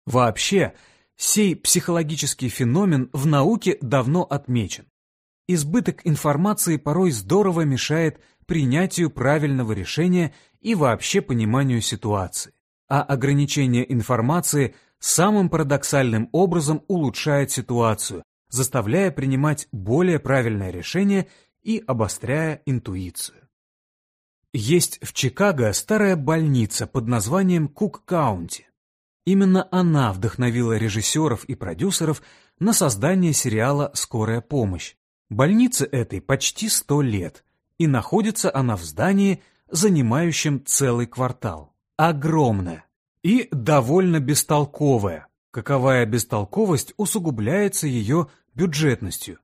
Вообще, сей психологический феномен в науке давно отмечен. Избыток информации порой здорово мешает принятию правильного решения и вообще пониманию ситуации, а ограничение информации – самым парадоксальным образом улучшает ситуацию, заставляя принимать более правильное решение и обостряя интуицию. Есть в Чикаго старая больница под названием Кук-Каунти. Именно она вдохновила режиссеров и продюсеров на создание сериала «Скорая помощь». Больнице этой почти сто лет, и находится она в здании, занимающем целый квартал. Огромная, и довольно бестолковая, каковая бестолковость усугубляется ее бюджетностью.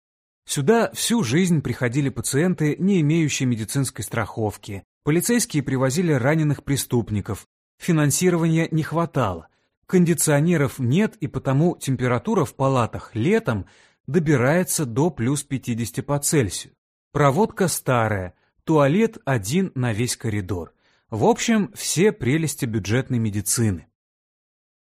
Сюда всю жизнь приходили пациенты, не имеющие медицинской страховки, полицейские привозили раненых преступников, финансирования не хватало, кондиционеров нет и потому температура в палатах летом добирается до плюс 50 по Цельсию. Проводка старая, туалет один на весь коридор. В общем, все прелести бюджетной медицины.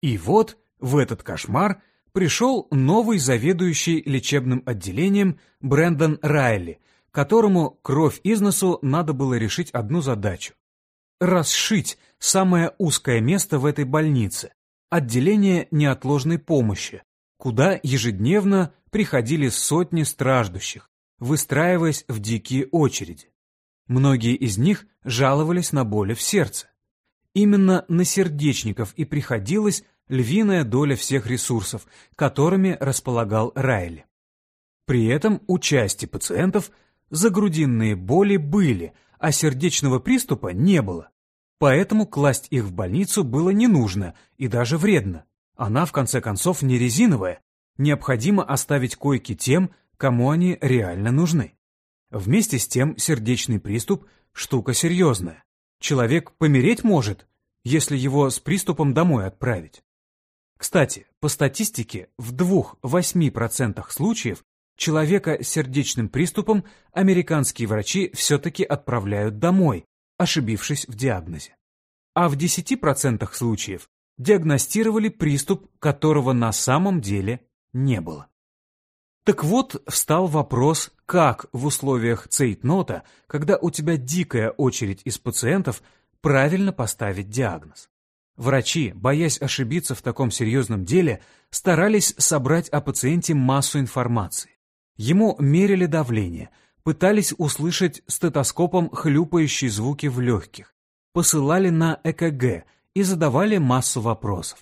И вот в этот кошмар пришел новый заведующий лечебным отделением Брэндон Райли, которому кровь из носу надо было решить одну задачу – расшить самое узкое место в этой больнице – отделение неотложной помощи, куда ежедневно приходили сотни страждущих, выстраиваясь в дикие очереди. Многие из них жаловались на боли в сердце. Именно на сердечников и приходилась львиная доля всех ресурсов, которыми располагал Райли. При этом у части пациентов загрудинные боли были, а сердечного приступа не было. Поэтому класть их в больницу было не нужно и даже вредно. Она, в конце концов, не резиновая. Необходимо оставить койки тем, кому они реально нужны. Вместе с тем сердечный приступ – штука серьезная. Человек помереть может, если его с приступом домой отправить. Кстати, по статистике, в 2-8% случаев человека с сердечным приступом американские врачи все-таки отправляют домой, ошибившись в диагнозе. А в 10% случаев диагностировали приступ, которого на самом деле не было. Так вот, встал вопрос, как в условиях цейтнота, когда у тебя дикая очередь из пациентов, правильно поставить диагноз. Врачи, боясь ошибиться в таком серьезном деле, старались собрать о пациенте массу информации. Ему мерили давление, пытались услышать стетоскопом хлюпающие звуки в легких, посылали на ЭКГ и задавали массу вопросов.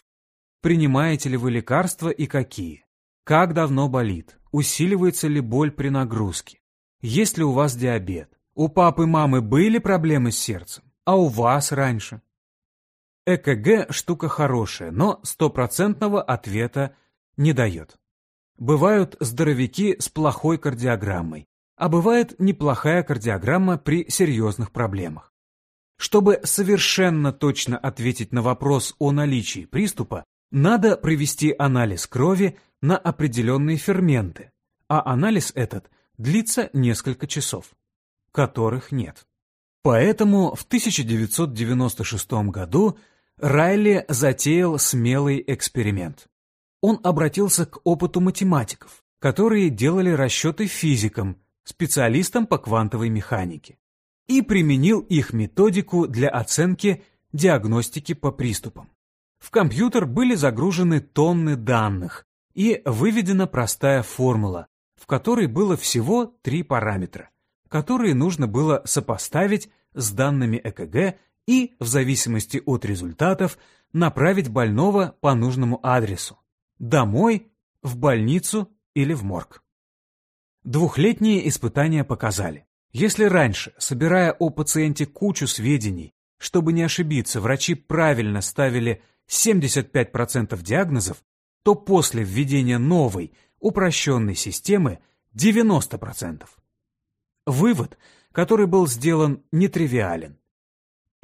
Принимаете ли вы лекарства и какие? Как давно болит? Усиливается ли боль при нагрузке? Есть ли у вас диабет? У папы мамы были проблемы с сердцем? А у вас раньше? ЭКГ штука хорошая, но стопроцентного ответа не дает. Бывают здоровяки с плохой кардиограммой, а бывает неплохая кардиограмма при серьезных проблемах. Чтобы совершенно точно ответить на вопрос о наличии приступа, надо провести анализ крови на определенные ферменты, а анализ этот длится несколько часов, которых нет. Поэтому в 1996 году Райли затеял смелый эксперимент он обратился к опыту математиков, которые делали расчеты физикам, специалистам по квантовой механике, и применил их методику для оценки диагностики по приступам. В компьютер были загружены тонны данных и выведена простая формула, в которой было всего три параметра, которые нужно было сопоставить с данными ЭКГ и, в зависимости от результатов, направить больного по нужному адресу домой, в больницу или в морг. Двухлетние испытания показали, если раньше, собирая о пациенте кучу сведений, чтобы не ошибиться, врачи правильно ставили 75% диагнозов, то после введения новой, упрощенной системы 90%. Вывод, который был сделан, нетривиален.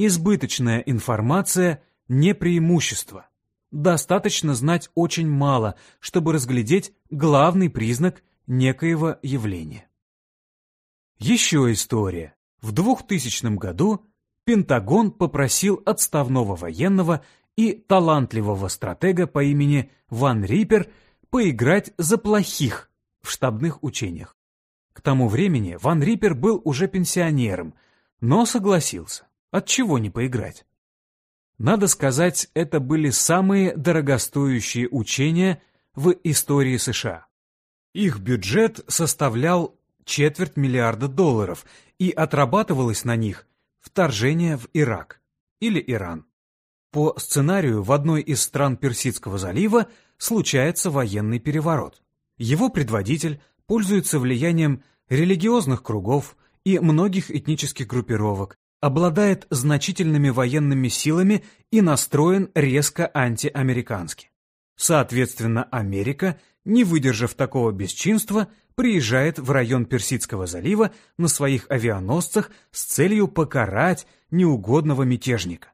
Избыточная информация – не преимущество, достаточно знать очень мало, чтобы разглядеть главный признак некоего явления. Еще история. В 2000 году Пентагон попросил отставного военного и талантливого стратега по имени Ван Риппер поиграть за плохих в штабных учениях. К тому времени Ван Риппер был уже пенсионером, но согласился. От чего не поиграть? Надо сказать, это были самые дорогостоящие учения в истории США. Их бюджет составлял четверть миллиарда долларов, и отрабатывалось на них вторжение в Ирак или Иран. По сценарию в одной из стран Персидского залива случается военный переворот. Его предводитель пользуется влиянием религиозных кругов и многих этнических группировок, обладает значительными военными силами и настроен резко антиамерикански. Соответственно, Америка, не выдержав такого бесчинства, приезжает в район Персидского залива на своих авианосцах с целью покарать неугодного мятежника.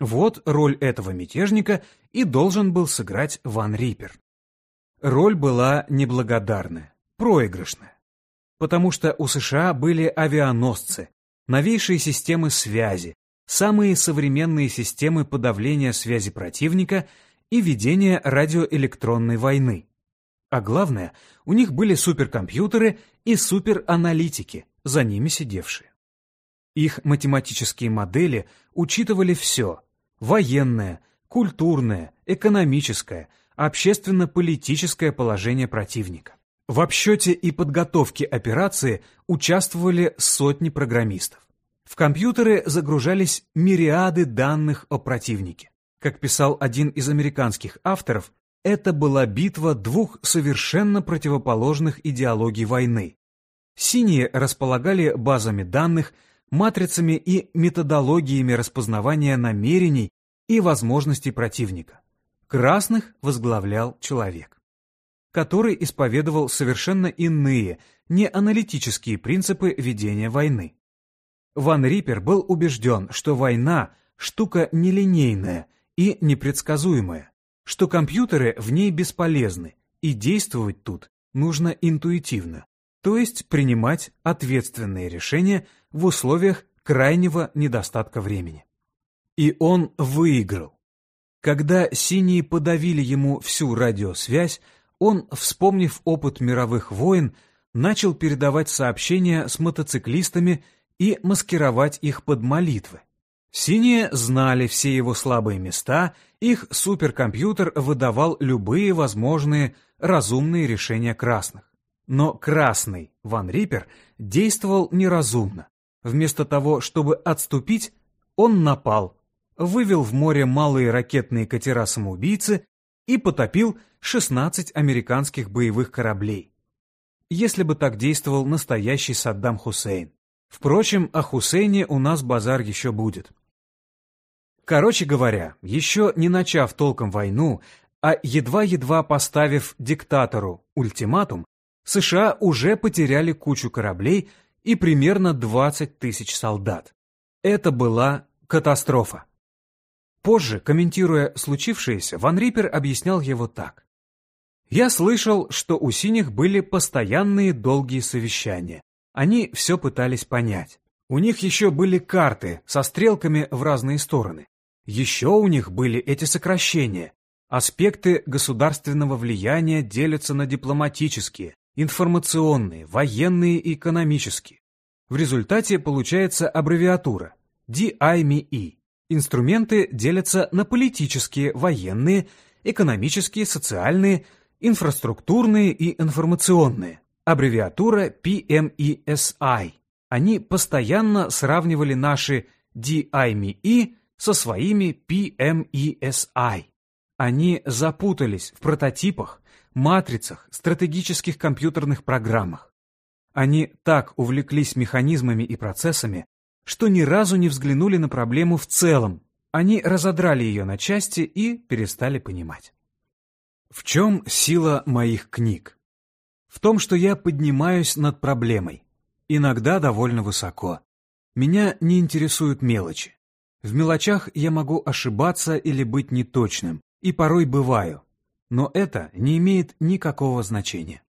Вот роль этого мятежника и должен был сыграть Ван Риппер. Роль была неблагодарная, проигрышная, потому что у США были авианосцы, новейшие системы связи, самые современные системы подавления связи противника и ведения радиоэлектронной войны. А главное, у них были суперкомпьютеры и супераналитики, за ними сидевшие. Их математические модели учитывали все – военное, культурное, экономическое, общественно-политическое положение противника. В обсчете и подготовке операции участвовали сотни программистов. В компьютеры загружались мириады данных о противнике. Как писал один из американских авторов, это была битва двух совершенно противоположных идеологий войны. Синие располагали базами данных, матрицами и методологиями распознавания намерений и возможностей противника. Красных возглавлял человек, который исповедовал совершенно иные, не аналитические принципы ведения войны. Ван Риппер был убежден, что война – штука нелинейная и непредсказуемая, что компьютеры в ней бесполезны, и действовать тут нужно интуитивно, то есть принимать ответственные решения в условиях крайнего недостатка времени. И он выиграл. Когда синие подавили ему всю радиосвязь, он, вспомнив опыт мировых войн, начал передавать сообщения с мотоциклистами и маскировать их под молитвы. Синие знали все его слабые места, их суперкомпьютер выдавал любые возможные разумные решения красных. Но красный Ван Риппер действовал неразумно. Вместо того, чтобы отступить, он напал, вывел в море малые ракетные катера-самоубийцы и потопил 16 американских боевых кораблей. Если бы так действовал настоящий Саддам Хусейн. Впрочем, о Хусейне у нас базар еще будет. Короче говоря, еще не начав толком войну, а едва-едва поставив диктатору ультиматум, США уже потеряли кучу кораблей и примерно 20 тысяч солдат. Это была катастрофа. Позже, комментируя случившееся, Ван Риппер объяснял его так. «Я слышал, что у синих были постоянные долгие совещания, они все пытались понять. У них еще были карты со стрелками в разные стороны. Еще у них были эти сокращения. Аспекты государственного влияния делятся на дипломатические, информационные, военные и экономические. В результате получается аббревиатура DIME. Инструменты делятся на политические, военные, экономические, социальные, инфраструктурные и информационные аббревиатура PMESI. Они постоянно сравнивали наши DIME со своими PMESI. Они запутались в прототипах, матрицах, стратегических компьютерных программах. Они так увлеклись механизмами и процессами, что ни разу не взглянули на проблему в целом. Они разодрали ее на части и перестали понимать. В чем сила моих книг? В том, что я поднимаюсь над проблемой. Иногда довольно высоко. Меня не интересуют мелочи. В мелочах я могу ошибаться или быть неточным, и порой бываю. Но это не имеет никакого значения.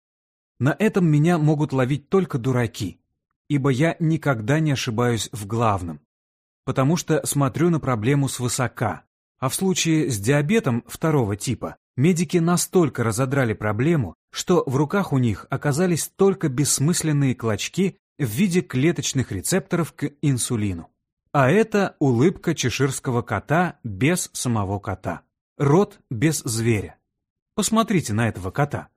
На этом меня могут ловить только дураки, ибо я никогда не ошибаюсь в главном, потому что смотрю на проблему свысока, а в случае с диабетом второго типа медики настолько разодрали проблему, что в руках у них оказались только бессмысленные клочки в виде клеточных рецепторов к инсулину. А это улыбка чеширского кота без самого кота. Рот без зверя. Посмотрите на этого кота.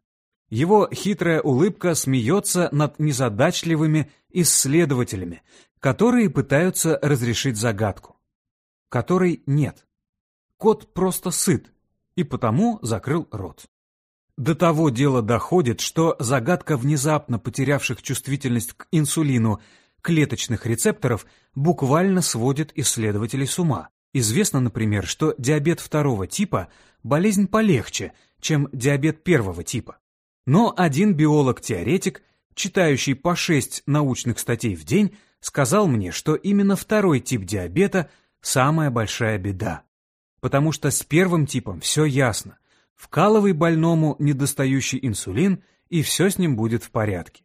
Его хитрая улыбка смеется над незадачливыми исследователями, которые пытаются разрешить загадку. Которой нет. Кот просто сыт и потому закрыл рот. До того дело доходит, что загадка внезапно потерявших чувствительность к инсулину клеточных рецепторов буквально сводит исследователей с ума. Известно, например, что диабет второго типа – болезнь полегче, чем диабет первого типа. Но один биолог-теоретик, читающий по шесть научных статей в день, сказал мне, что именно второй тип диабета – самая большая беда. Потому что с первым типом все ясно. Вкалывай больному недостающий инсулин, и все с ним будет в порядке.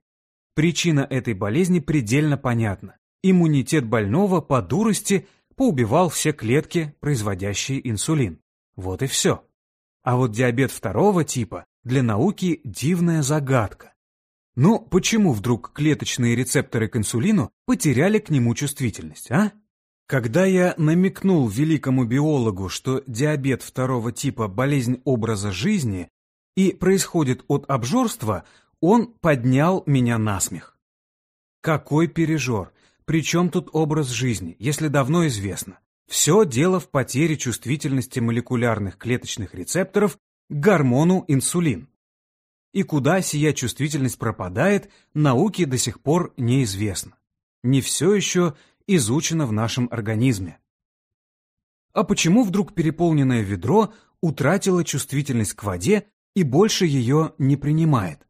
Причина этой болезни предельно понятна. Иммунитет больного по дурости поубивал все клетки, производящие инсулин. Вот и все. А вот диабет второго типа для науки дивная загадка. Но почему вдруг клеточные рецепторы к инсулину потеряли к нему чувствительность, а? Когда я намекнул великому биологу, что диабет второго типа – болезнь образа жизни и происходит от обжорства, Он поднял меня на смех. Какой пережор! Причем тут образ жизни, если давно известно? Все дело в потере чувствительности молекулярных клеточных рецепторов к гормону инсулин. И куда сия чувствительность пропадает, науке до сих пор неизвестно. Не все еще изучено в нашем организме. А почему вдруг переполненное ведро утратило чувствительность к воде и больше ее не принимает?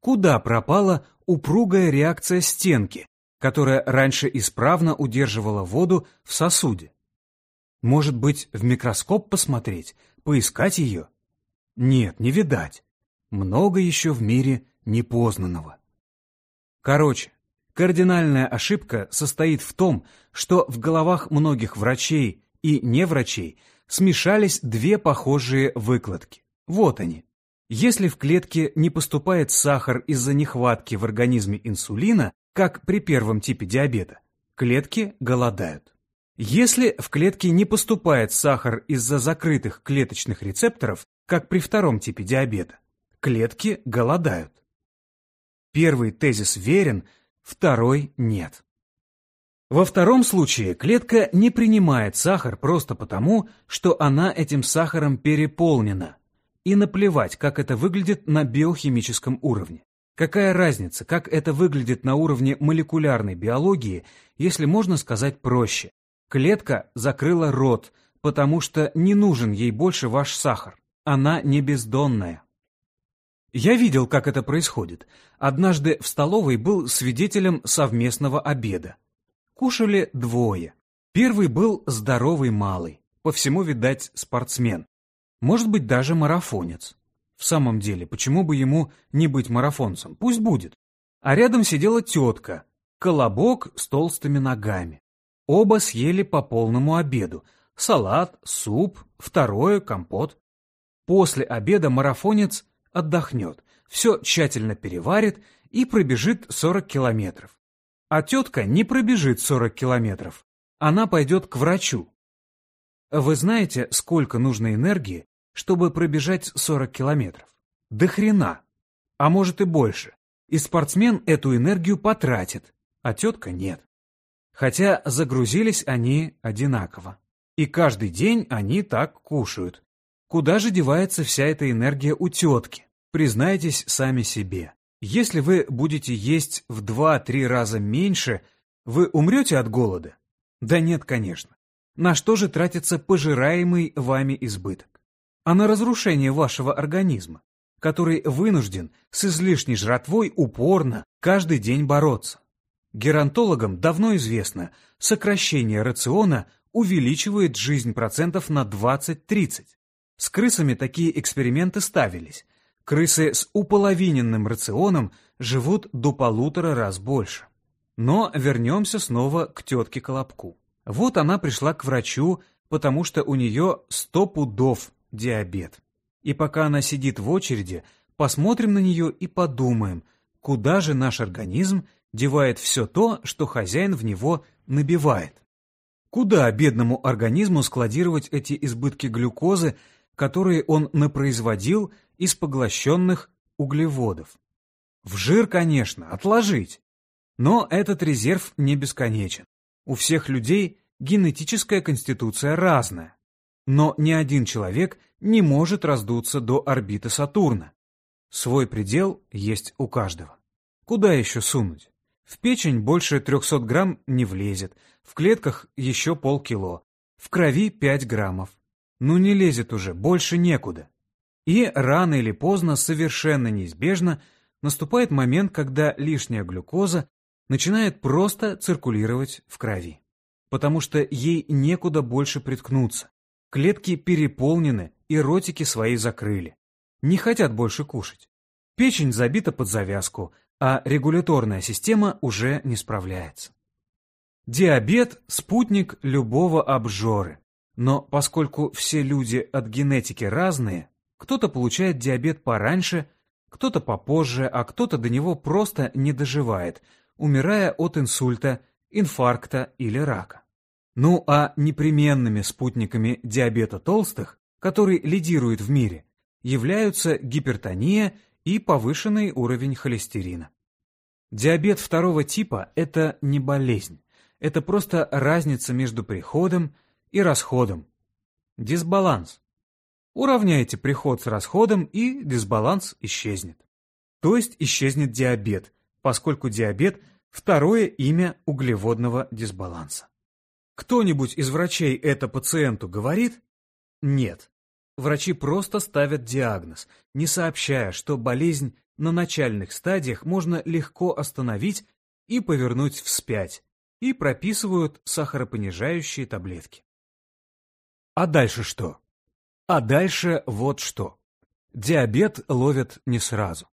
Куда пропала упругая реакция стенки, которая раньше исправно удерживала воду в сосуде? Может быть, в микроскоп посмотреть, поискать ее? Нет, не видать. Много еще в мире непознанного. Короче, кардинальная ошибка состоит в том, что в головах многих врачей и неврачей смешались две похожие выкладки. Вот они. Если в клетке не поступает сахар из-за нехватки в организме инсулина, как при первом типе диабета, клетки голодают. Если в клетке не поступает сахар из-за закрытых клеточных рецепторов, как при втором типе диабета, клетки голодают. Первый тезис верен, второй нет. Во втором случае клетка не принимает сахар просто потому, что она этим сахаром переполнена, и наплевать, как это выглядит на биохимическом уровне. Какая разница, как это выглядит на уровне молекулярной биологии, если можно сказать проще? Клетка закрыла рот, потому что не нужен ей больше ваш сахар. Она не бездонная. Я видел, как это происходит. Однажды в столовой был свидетелем совместного обеда. Кушали двое. Первый был здоровый малый, по всему, видать, спортсмен. Может быть, даже марафонец. В самом деле, почему бы ему не быть марафонцем? Пусть будет. А рядом сидела тетка, колобок с толстыми ногами. Оба съели по полному обеду. Салат, суп, второе, компот. После обеда марафонец отдохнет, все тщательно переварит и пробежит 40 километров. А тетка не пробежит 40 километров. Она пойдет к врачу, вы знаете, сколько нужно энергии, чтобы пробежать 40 километров? До хрена! А может и больше. И спортсмен эту энергию потратит, а тетка нет. Хотя загрузились они одинаково. И каждый день они так кушают. Куда же девается вся эта энергия у тетки? Признайтесь сами себе. Если вы будете есть в 2-3 раза меньше, вы умрете от голода? Да нет, конечно. На что же тратится пожираемый вами избыток? А на разрушение вашего организма, который вынужден с излишней жратвой упорно каждый день бороться. Геронтологам давно известно, сокращение рациона увеличивает жизнь процентов на 20-30. С крысами такие эксперименты ставились. Крысы с уполовиненным рационом живут до полутора раз больше. Но вернемся снова к тетке Колобку. Вот она пришла к врачу, потому что у нее сто пудов диабет. И пока она сидит в очереди, посмотрим на нее и подумаем, куда же наш организм девает все то, что хозяин в него набивает. Куда бедному организму складировать эти избытки глюкозы, которые он напроизводил из поглощенных углеводов? В жир, конечно, отложить. Но этот резерв не бесконечен. У всех людей генетическая конституция разная. Но ни один человек не может раздуться до орбиты Сатурна. Свой предел есть у каждого. Куда еще сунуть? В печень больше 300 грамм не влезет, в клетках еще полкило, в крови 5 граммов. Ну не лезет уже, больше некуда. И рано или поздно, совершенно неизбежно, наступает момент, когда лишняя глюкоза начинает просто циркулировать в крови. Потому что ей некуда больше приткнуться. Клетки переполнены и ротики свои закрыли. Не хотят больше кушать. Печень забита под завязку, а регуляторная система уже не справляется. Диабет – спутник любого обжоры. Но поскольку все люди от генетики разные, кто-то получает диабет пораньше, кто-то попозже, а кто-то до него просто не доживает – умирая от инсульта, инфаркта или рака. Ну а непременными спутниками диабета толстых, который лидирует в мире, являются гипертония и повышенный уровень холестерина. Диабет второго типа – это не болезнь, это просто разница между приходом и расходом. Дисбаланс. Уравняйте приход с расходом, и дисбаланс исчезнет. То есть исчезнет диабет, поскольку диабет – второе имя углеводного дисбаланса. Кто-нибудь из врачей это пациенту говорит? Нет. Врачи просто ставят диагноз, не сообщая, что болезнь на начальных стадиях можно легко остановить и повернуть вспять, и прописывают сахаропонижающие таблетки. А дальше что? А дальше вот что. Диабет ловят не сразу.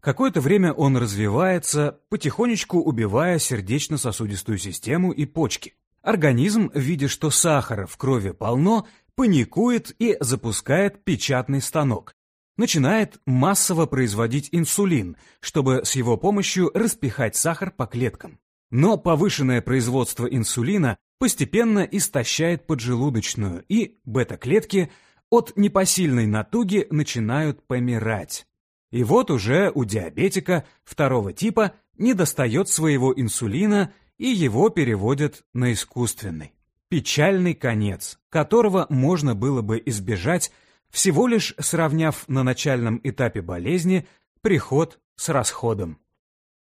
Какое-то время он развивается, потихонечку убивая сердечно-сосудистую систему и почки. Организм, видя, что сахара в крови полно, паникует и запускает печатный станок. Начинает массово производить инсулин, чтобы с его помощью распихать сахар по клеткам. Но повышенное производство инсулина постепенно истощает поджелудочную, и бета-клетки – от непосильной натуги начинают помирать. И вот уже у диабетика второго типа недостает своего инсулина, и его переводят на искусственный. Печальный конец, которого можно было бы избежать, всего лишь сравняв на начальном этапе болезни приход с расходом.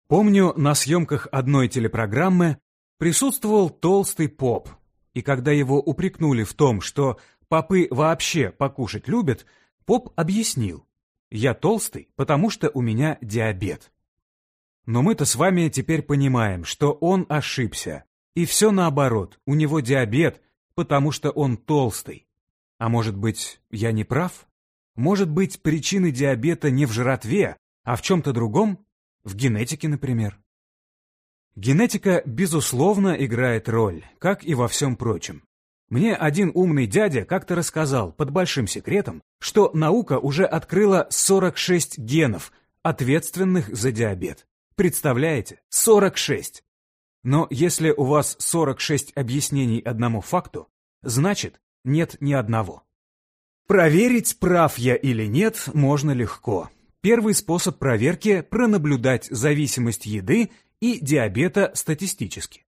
Помню, на съемках одной телепрограммы присутствовал толстый поп, и когда его упрекнули в том, что Попы вообще покушать любят, поп объяснил. Я толстый, потому что у меня диабет. Но мы-то с вами теперь понимаем, что он ошибся. И все наоборот, у него диабет, потому что он толстый. А может быть, я не прав? Может быть, причины диабета не в жратве, а в чем-то другом? В генетике, например. Генетика, безусловно, играет роль, как и во всем прочем. Мне один умный дядя как-то рассказал под большим секретом, что наука уже открыла 46 генов, ответственных за диабет. Представляете? 46! Но если у вас 46 объяснений одному факту, значит, нет ни одного. Проверить, прав я или нет, можно легко. Первый способ проверки – пронаблюдать зависимость еды и диабета статистически.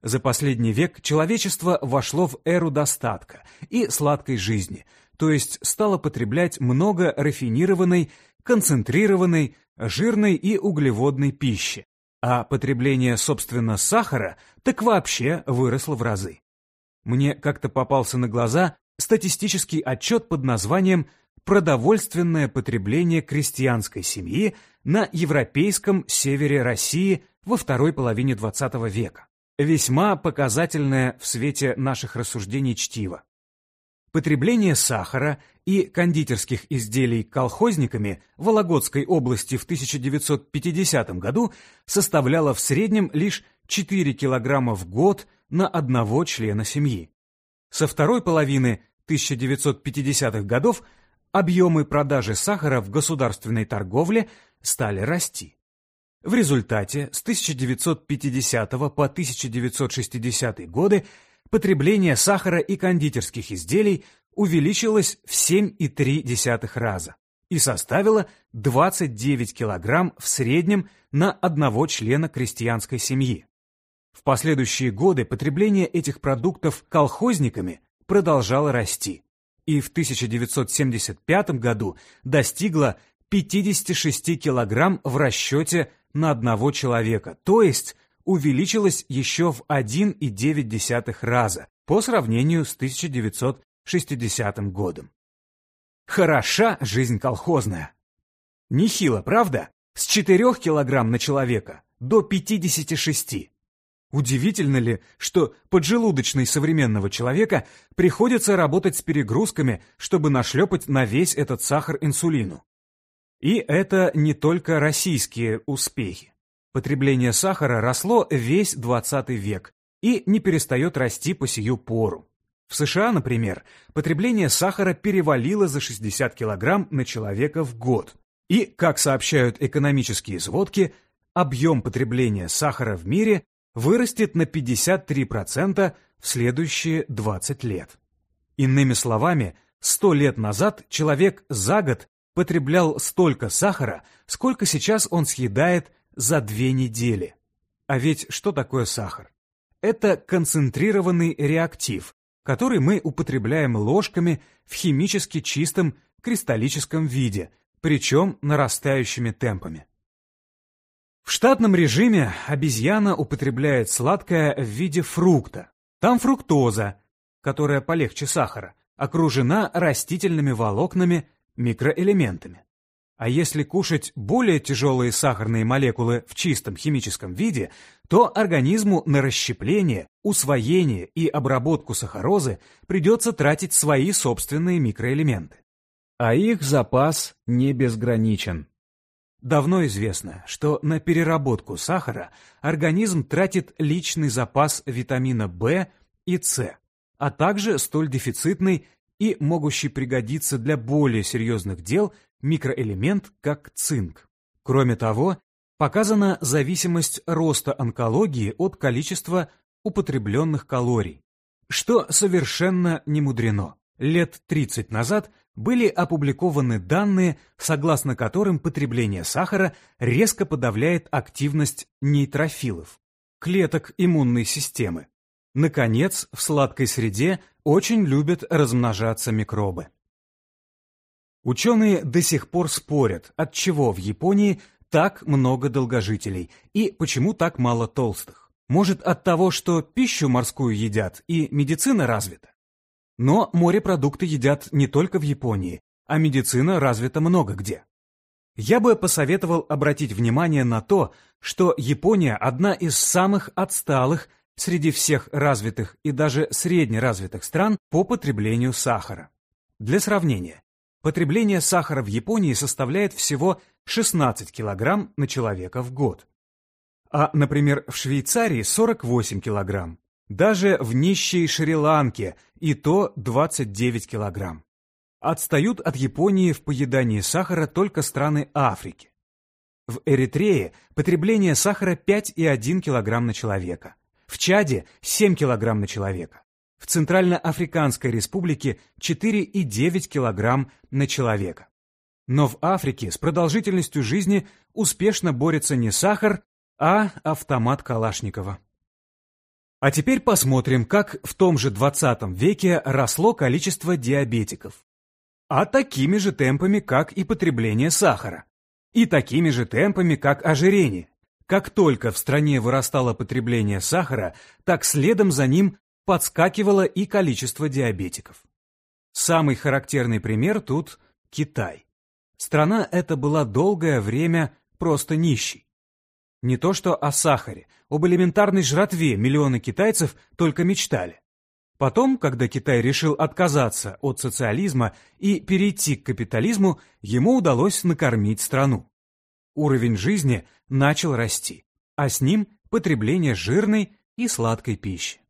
За последний век человечество вошло в эру достатка и сладкой жизни, то есть стало потреблять много рафинированной, концентрированной, жирной и углеводной пищи, а потребление, собственно, сахара так вообще выросло в разы. Мне как-то попался на глаза статистический отчет под названием «Продовольственное потребление крестьянской семьи на европейском севере России во второй половине XX века» весьма показательное в свете наших рассуждений чтиво. Потребление сахара и кондитерских изделий колхозниками в Вологодской области в 1950 году составляло в среднем лишь 4 килограмма в год на одного члена семьи. Со второй половины 1950-х годов объемы продажи сахара в государственной торговле стали расти. В результате с 1950 по 1960 годы потребление сахара и кондитерских изделий увеличилось в 7,3 раза и составило 29 килограмм в среднем на одного члена крестьянской семьи. В последующие годы потребление этих продуктов колхозниками продолжало расти и в 1975 году достигло 56 килограмм в расчете на одного человека, то есть увеличилось еще в 1,9 раза по сравнению с 1960 годом. Хороша жизнь колхозная. Нехило, правда? С 4 килограмм на человека до 56. Удивительно ли, что поджелудочной современного человека приходится работать с перегрузками, чтобы нашлепать на весь этот сахар инсулину? И это не только российские успехи. Потребление сахара росло весь 20 век и не перестает расти по сию пору. В США, например, потребление сахара перевалило за 60 килограмм на человека в год. И, как сообщают экономические сводки, объем потребления сахара в мире вырастет на 53% в следующие 20 лет. Иными словами, 100 лет назад человек за год потреблял столько сахара, сколько сейчас он съедает за две недели. А ведь что такое сахар? Это концентрированный реактив, который мы употребляем ложками в химически чистом кристаллическом виде, причем нарастающими темпами. В штатном режиме обезьяна употребляет сладкое в виде фрукта. Там фруктоза, которая полегче сахара, окружена растительными волокнами, микроэлементами. А если кушать более тяжелые сахарные молекулы в чистом химическом виде, то организму на расщепление, усвоение и обработку сахарозы придется тратить свои собственные микроэлементы. А их запас не безграничен. Давно известно, что на переработку сахара организм тратит личный запас витамина В и С, а также столь дефицитный и могущий пригодиться для более серьезных дел микроэлемент, как цинк. Кроме того, показана зависимость роста онкологии от количества употребленных калорий, что совершенно не мудрено. Лет 30 назад были опубликованы данные, согласно которым потребление сахара резко подавляет активность нейтрофилов, клеток иммунной системы. Наконец, в сладкой среде очень любят размножаться микробы. Ученые до сих пор спорят, от чего в Японии так много долгожителей и почему так мало толстых. Может, от того, что пищу морскую едят и медицина развита? Но морепродукты едят не только в Японии, а медицина развита много где. Я бы посоветовал обратить внимание на то, что Япония одна из самых отсталых среди всех развитых и даже среднеразвитых стран по потреблению сахара. Для сравнения, Потребление сахара в Японии составляет всего 16 кг на человека в год. А, например, в Швейцарии 48 кг. Даже в нищей Шри-Ланке и то 29 кг. Отстают от Японии в поедании сахара только страны Африки. В Эритрее потребление сахара 5,1 кг на человека. В Чаде 7 кг на человека в Центральноафриканской республике 4,9 кг на человека. Но в Африке с продолжительностью жизни успешно борется не сахар, а автомат Калашникова. А теперь посмотрим, как в том же 20 веке росло количество диабетиков. А такими же темпами, как и потребление сахара. И такими же темпами, как ожирение. Как только в стране вырастало потребление сахара, так следом за ним подскакивало и количество диабетиков. Самый характерный пример тут – Китай. Страна эта была долгое время просто нищей. Не то что о сахаре, об элементарной жратве миллионы китайцев только мечтали. Потом, когда Китай решил отказаться от социализма и перейти к капитализму, ему удалось накормить страну. Уровень жизни начал расти, а с ним потребление жирной и сладкой пищи.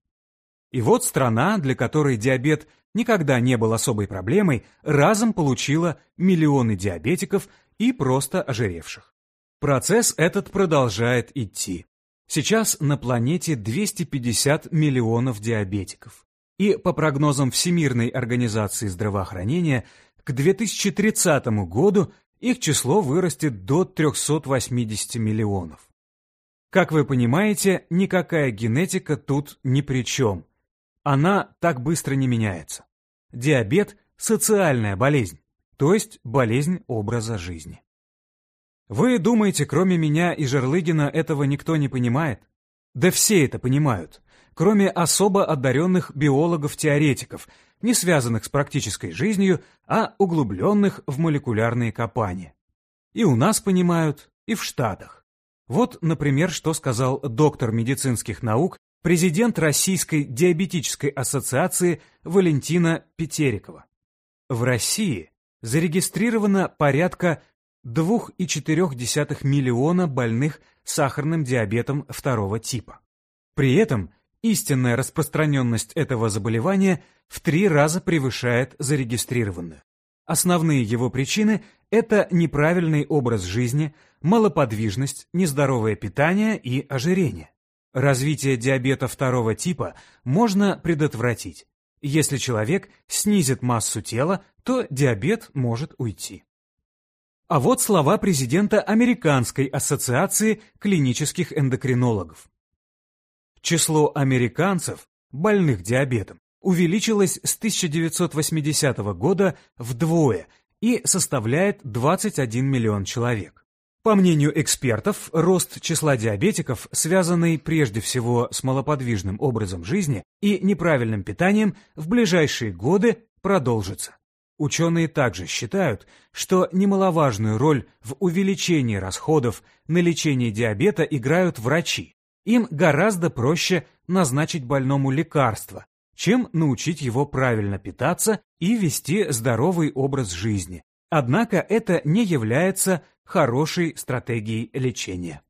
И вот страна, для которой диабет никогда не был особой проблемой, разом получила миллионы диабетиков и просто ожиревших. Процесс этот продолжает идти. Сейчас на планете 250 миллионов диабетиков. И по прогнозам Всемирной организации здравоохранения, к 2030 году их число вырастет до 380 миллионов. Как вы понимаете, никакая генетика тут ни при чем она так быстро не меняется. Диабет – социальная болезнь, то есть болезнь образа жизни. Вы думаете, кроме меня и Жерлыгина этого никто не понимает? Да все это понимают, кроме особо одаренных биологов-теоретиков, не связанных с практической жизнью, а углубленных в молекулярные копания. И у нас понимают, и в Штатах. Вот, например, что сказал доктор медицинских наук президент Российской диабетической ассоциации Валентина Петерикова. В России зарегистрировано порядка 2,4 миллиона больных сахарным диабетом второго типа. При этом истинная распространенность этого заболевания в три раза превышает зарегистрированную. Основные его причины – это неправильный образ жизни, малоподвижность, нездоровое питание и ожирение. Развитие диабета второго типа можно предотвратить. Если человек снизит массу тела, то диабет может уйти. А вот слова президента Американской ассоциации клинических эндокринологов. Число американцев, больных диабетом, увеличилось с 1980 года вдвое и составляет 21 миллион человек. По мнению экспертов, рост числа диабетиков, связанный прежде всего с малоподвижным образом жизни и неправильным питанием, в ближайшие годы продолжится. Ученые также считают, что немаловажную роль в увеличении расходов на лечение диабета играют врачи. Им гораздо проще назначить больному лекарство, чем научить его правильно питаться и вести здоровый образ жизни. Однако это не является хорошей стратегией лечения.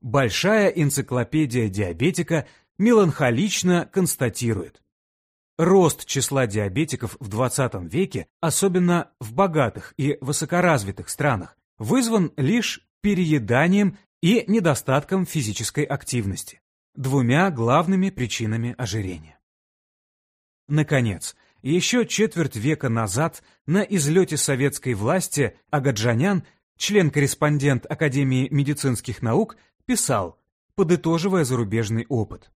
Большая энциклопедия диабетика меланхолично констатирует. Рост числа диабетиков в 20 веке, особенно в богатых и высокоразвитых странах, вызван лишь перееданием и недостатком физической активности двумя главными причинами ожирения. Наконец, еще четверть века назад на излете советской власти Агаджанян, член-корреспондент Академии медицинских наук, писал, подытоживая зарубежный опыт.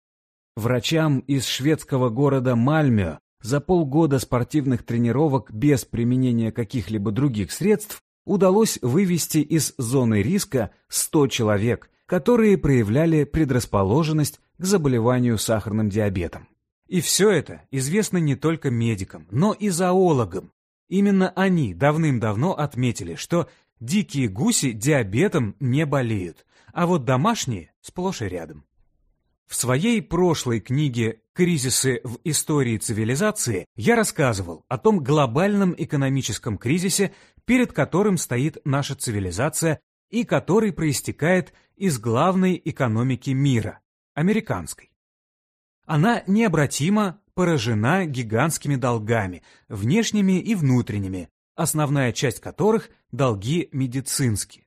Врачам из шведского города Мальмё за полгода спортивных тренировок без применения каких-либо других средств удалось вывести из зоны риска 100 человек, которые проявляли предрасположенность к заболеванию сахарным диабетом. И все это известно не только медикам, но и зоологам. Именно они давным-давно отметили, что дикие гуси диабетом не болеют, а вот домашние сплошь и рядом. В своей прошлой книге «Кризисы в истории цивилизации» я рассказывал о том глобальном экономическом кризисе, перед которым стоит наша цивилизация и который проистекает из главной экономики мира – американской. Она необратимо поражена гигантскими долгами, внешними и внутренними, основная часть которых – долги медицинские.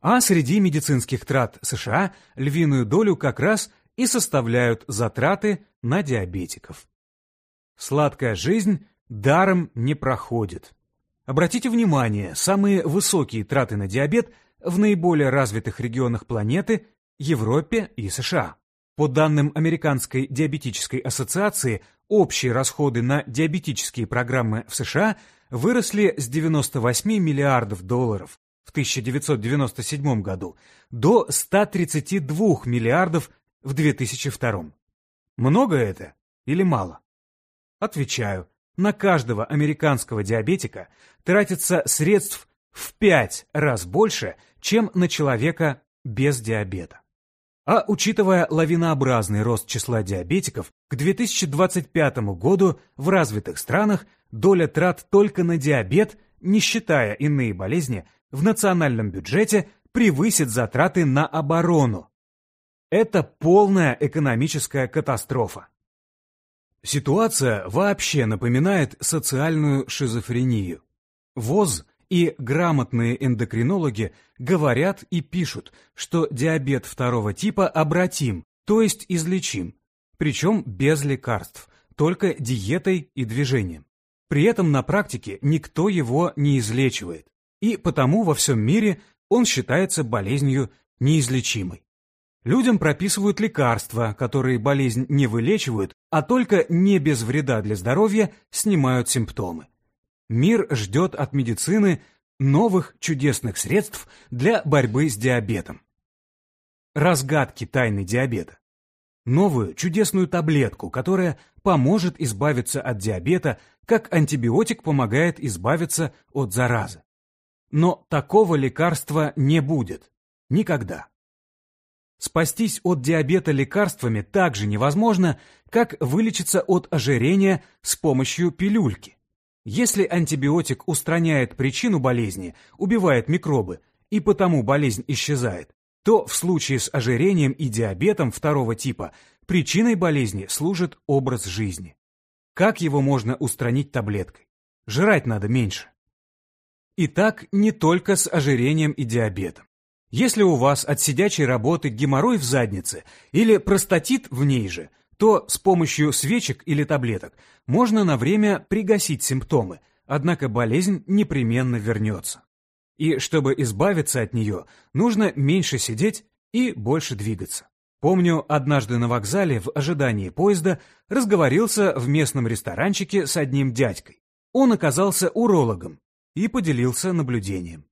А среди медицинских трат США львиную долю как раз и составляют затраты на диабетиков. Сладкая жизнь даром не проходит. Обратите внимание, самые высокие траты на диабет в наиболее развитых регионах планеты, Европе и США. По данным Американской диабетической ассоциации, общие расходы на диабетические программы в США выросли с 98 миллиардов долларов в 1997 году до 132 миллиардов в 2002. Много это или мало? Отвечаю, на каждого американского диабетика тратится средств в 5 раз больше, чем на человека без диабета. А учитывая лавинообразный рост числа диабетиков, к 2025 году в развитых странах доля трат только на диабет, не считая иные болезни, в национальном бюджете превысит затраты на оборону. Это полная экономическая катастрофа. Ситуация вообще напоминает социальную шизофрению. ВОЗ и грамотные эндокринологи говорят и пишут, что диабет второго типа обратим, то есть излечим, причем без лекарств, только диетой и движением. При этом на практике никто его не излечивает, и потому во всем мире он считается болезнью неизлечимой. Людям прописывают лекарства, которые болезнь не вылечивают, а только не без вреда для здоровья снимают симптомы. Мир ждет от медицины новых чудесных средств для борьбы с диабетом. Разгадки тайны диабета. Новую чудесную таблетку, которая поможет избавиться от диабета, как антибиотик помогает избавиться от заразы. Но такого лекарства не будет. Никогда. Спастись от диабета лекарствами также невозможно, как вылечиться от ожирения с помощью пилюльки. Если антибиотик устраняет причину болезни, убивает микробы, и потому болезнь исчезает, то в случае с ожирением и диабетом второго типа причиной болезни служит образ жизни. Как его можно устранить таблеткой? Жрать надо меньше. И так не только с ожирением и диабетом. Если у вас от сидячей работы геморрой в заднице или простатит в ней же – то с помощью свечек или таблеток можно на время пригасить симптомы, однако болезнь непременно вернется. И чтобы избавиться от нее, нужно меньше сидеть и больше двигаться. Помню, однажды на вокзале в ожидании поезда разговорился в местном ресторанчике с одним дядькой. Он оказался урологом и поделился наблюдением.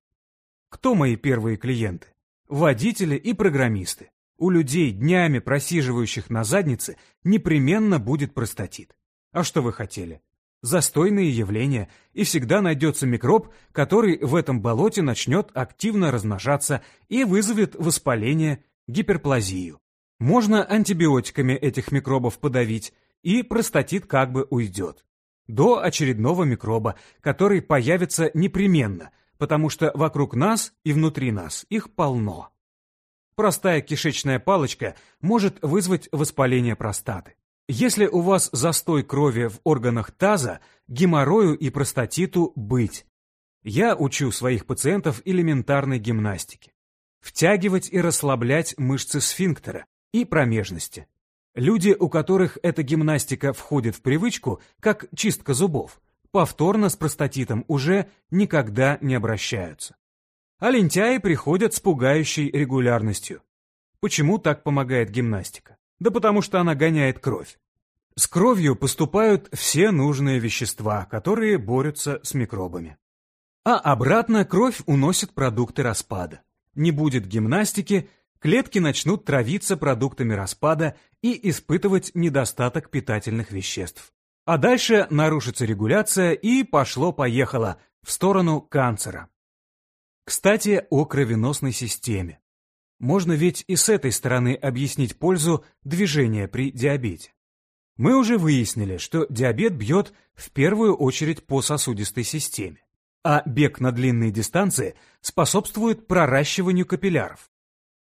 Кто мои первые клиенты? Водители и программисты. У людей, днями просиживающих на заднице, непременно будет простатит. А что вы хотели? Застойные явления, и всегда найдется микроб, который в этом болоте начнет активно размножаться и вызовет воспаление, гиперплазию. Можно антибиотиками этих микробов подавить, и простатит как бы уйдет. До очередного микроба, который появится непременно, потому что вокруг нас и внутри нас их полно. Простая кишечная палочка может вызвать воспаление простаты. Если у вас застой крови в органах таза, геморрою и простатиту быть. Я учу своих пациентов элементарной гимнастике. Втягивать и расслаблять мышцы сфинктера, и промежности. Люди, у которых эта гимнастика входит в привычку, как чистка зубов, повторно с простатитом уже никогда не обращаются. А лентяи приходят с пугающей регулярностью. Почему так помогает гимнастика? Да потому что она гоняет кровь. С кровью поступают все нужные вещества, которые борются с микробами. А обратно кровь уносит продукты распада. Не будет гимнастики, клетки начнут травиться продуктами распада и испытывать недостаток питательных веществ. А дальше нарушится регуляция и пошло-поехало в сторону канцера. Кстати, о кровеносной системе. Можно ведь и с этой стороны объяснить пользу движения при диабете. Мы уже выяснили, что диабет бьет в первую очередь по сосудистой системе, а бег на длинные дистанции способствует проращиванию капилляров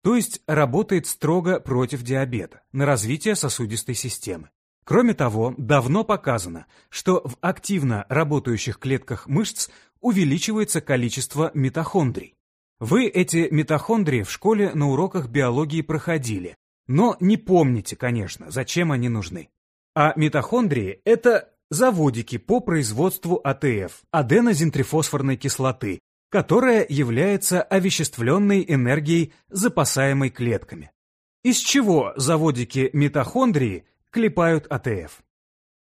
то есть работает строго против диабета, на развитие сосудистой системы. Кроме того, давно показано, что в активно работающих клетках мышц увеличивается количество митохондрий. Вы эти митохондрии в школе на уроках биологии проходили, но не помните, конечно, зачем они нужны. А митохондрии – это заводики по производству АТФ, аденозинтрифосфорной кислоты, которая является овеществленной энергией, запасаемой клетками. Из чего заводики митохондрии клепают АТФ?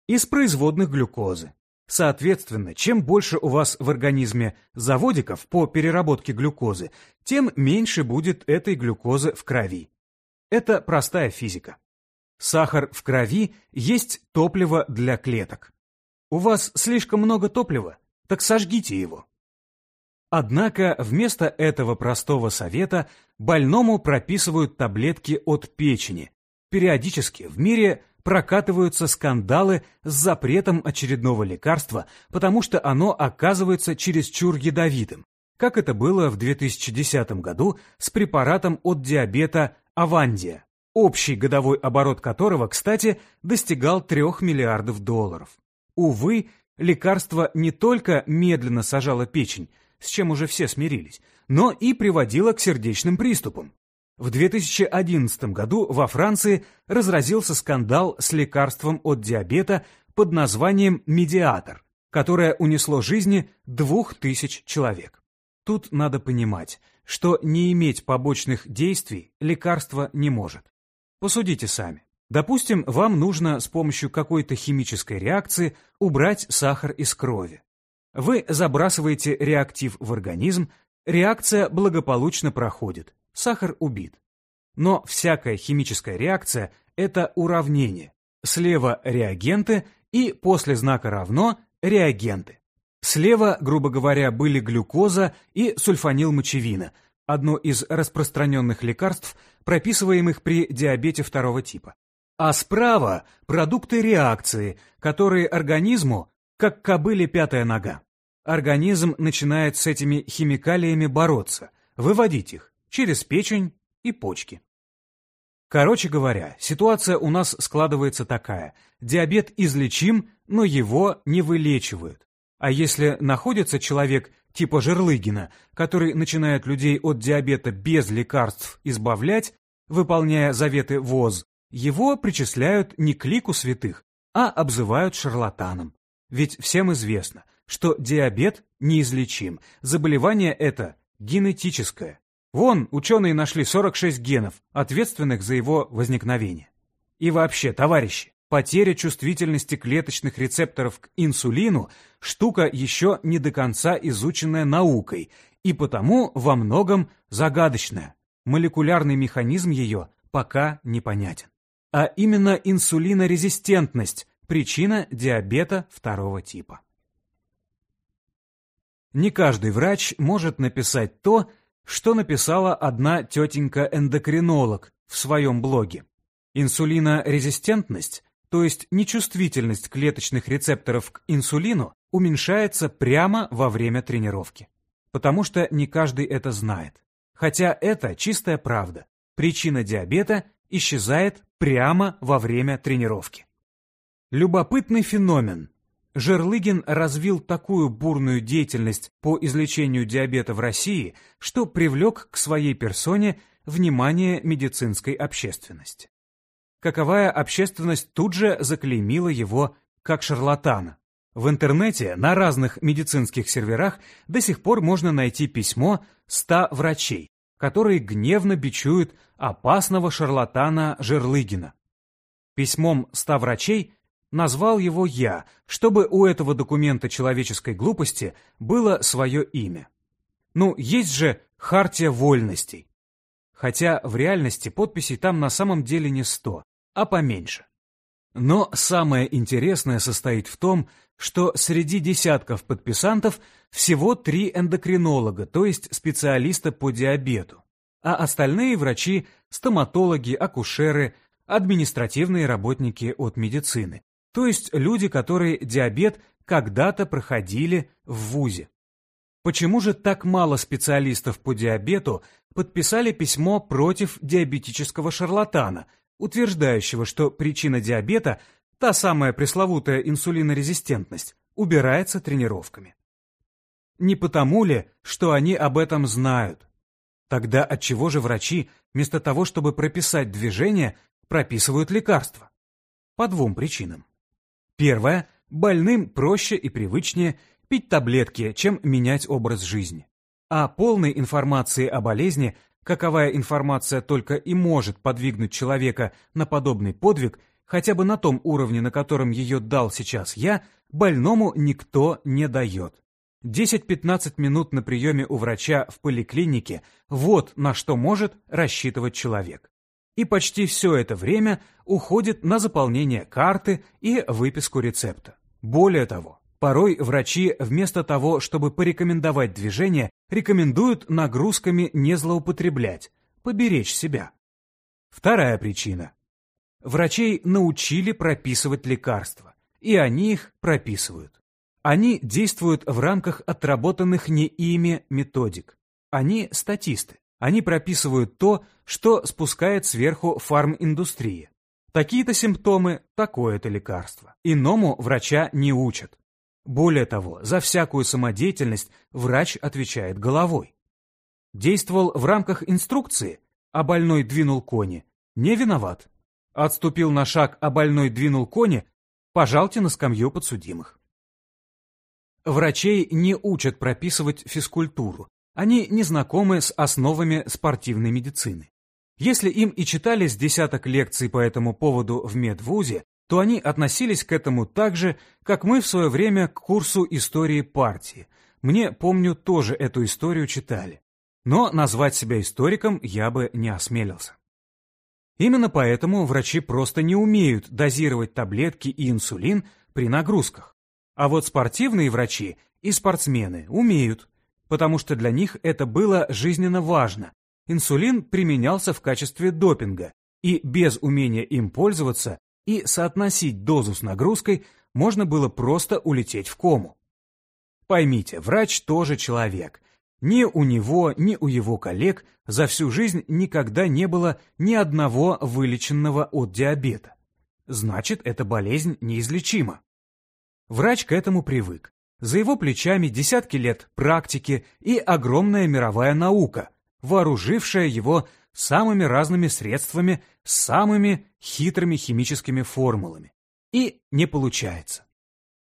Из производных глюкозы. Соответственно, чем больше у вас в организме заводиков по переработке глюкозы, тем меньше будет этой глюкозы в крови. Это простая физика. Сахар в крови есть топливо для клеток. У вас слишком много топлива, так сожгите его. Однако вместо этого простого совета больному прописывают таблетки от печени. Периодически в мире прокатываются скандалы с запретом очередного лекарства, потому что оно оказывается чересчур ядовитым, как это было в 2010 году с препаратом от диабета Авандия, общий годовой оборот которого, кстати, достигал 3 миллиардов долларов. Увы, лекарство не только медленно сажало печень, с чем уже все смирились, но и приводило к сердечным приступам. В 2011 году во Франции разразился скандал с лекарством от диабета под названием «Медиатор», которое унесло жизни двух тысяч человек. Тут надо понимать, что не иметь побочных действий лекарство не может. Посудите сами. Допустим, вам нужно с помощью какой-то химической реакции убрать сахар из крови. Вы забрасываете реактив в организм, реакция благополучно проходит, сахар убит. Но всякая химическая реакция – это уравнение. Слева реагенты и после знака равно реагенты. Слева, грубо говоря, были глюкоза и сульфанилмочевина, одно из распространенных лекарств, прописываемых при диабете второго типа. А справа – продукты реакции, которые организму, как кобыле пятая нога организм начинает с этими химикалиями бороться, выводить их через печень и почки. Короче говоря, ситуация у нас складывается такая. Диабет излечим, но его не вылечивают. А если находится человек типа Жерлыгина, который начинает людей от диабета без лекарств избавлять, выполняя заветы ВОЗ, его причисляют не к лику святых, а обзывают шарлатаном. Ведь всем известно, что диабет неизлечим, заболевание это генетическое. Вон, ученые нашли 46 генов, ответственных за его возникновение. И вообще, товарищи, потеря чувствительности клеточных рецепторов к инсулину – штука еще не до конца изученная наукой, и потому во многом загадочная. Молекулярный механизм ее пока непонятен. А именно инсулинорезистентность – причина диабета второго типа. Не каждый врач может написать то, что написала одна тетенька-эндокринолог в своем блоге. Инсулинорезистентность, то есть нечувствительность клеточных рецепторов к инсулину, уменьшается прямо во время тренировки. Потому что не каждый это знает. Хотя это чистая правда. Причина диабета исчезает прямо во время тренировки. Любопытный феномен, Жерлыгин развил такую бурную деятельность по излечению диабета в России, что привлек к своей персоне внимание медицинской общественности. Каковая общественность тут же заклеймила его как шарлатана. В интернете на разных медицинских серверах до сих пор можно найти письмо 100 врачей, которые гневно бичуют опасного шарлатана Жерлыгина. Письмом 100 врачей назвал его я, чтобы у этого документа человеческой глупости было свое имя. Ну, есть же хартия вольностей. Хотя в реальности подписей там на самом деле не сто, а поменьше. Но самое интересное состоит в том, что среди десятков подписантов всего три эндокринолога, то есть специалиста по диабету, а остальные врачи, стоматологи, акушеры, административные работники от медицины, то есть люди, которые диабет когда-то проходили в ВУЗе. Почему же так мало специалистов по диабету подписали письмо против диабетического шарлатана, утверждающего, что причина диабета, та самая пресловутая инсулинорезистентность, убирается тренировками? Не потому ли, что они об этом знают? Тогда отчего же врачи, вместо того, чтобы прописать движение, прописывают лекарства? По двум причинам. Первое. Больным проще и привычнее пить таблетки, чем менять образ жизни. А полной информации о болезни, каковая информация только и может подвигнуть человека на подобный подвиг, хотя бы на том уровне, на котором ее дал сейчас я, больному никто не дает. 10-15 минут на приеме у врача в поликлинике – вот на что может рассчитывать человек и почти все это время уходит на заполнение карты и выписку рецепта. Более того, порой врачи вместо того, чтобы порекомендовать движение, рекомендуют нагрузками не злоупотреблять, поберечь себя. Вторая причина. Врачей научили прописывать лекарства, и они их прописывают. Они действуют в рамках отработанных не ими методик. Они статисты. Они прописывают то, что спускает сверху фарминдустрия. Такие-то симптомы, такое-то лекарство. Иному врача не учат. Более того, за всякую самодеятельность врач отвечает головой. Действовал в рамках инструкции, а больной двинул кони, не виноват. Отступил на шаг, а больной двинул кони, пожалуйте на скамью подсудимых. Врачей не учат прописывать физкультуру, они не знакомы с основами спортивной медицины. Если им и читали с десяток лекций по этому поводу в медвузе, то они относились к этому так же, как мы в свое время к курсу истории партии. Мне, помню, тоже эту историю читали. Но назвать себя историком я бы не осмелился. Именно поэтому врачи просто не умеют дозировать таблетки и инсулин при нагрузках. А вот спортивные врачи и спортсмены умеют потому что для них это было жизненно важно. Инсулин применялся в качестве допинга, и без умения им пользоваться и соотносить дозу с нагрузкой можно было просто улететь в кому. Поймите, врач тоже человек. Ни у него, ни у его коллег за всю жизнь никогда не было ни одного вылеченного от диабета. Значит, эта болезнь неизлечима. Врач к этому привык. За его плечами десятки лет практики и огромная мировая наука, вооружившая его самыми разными средствами, самыми хитрыми химическими формулами. И не получается.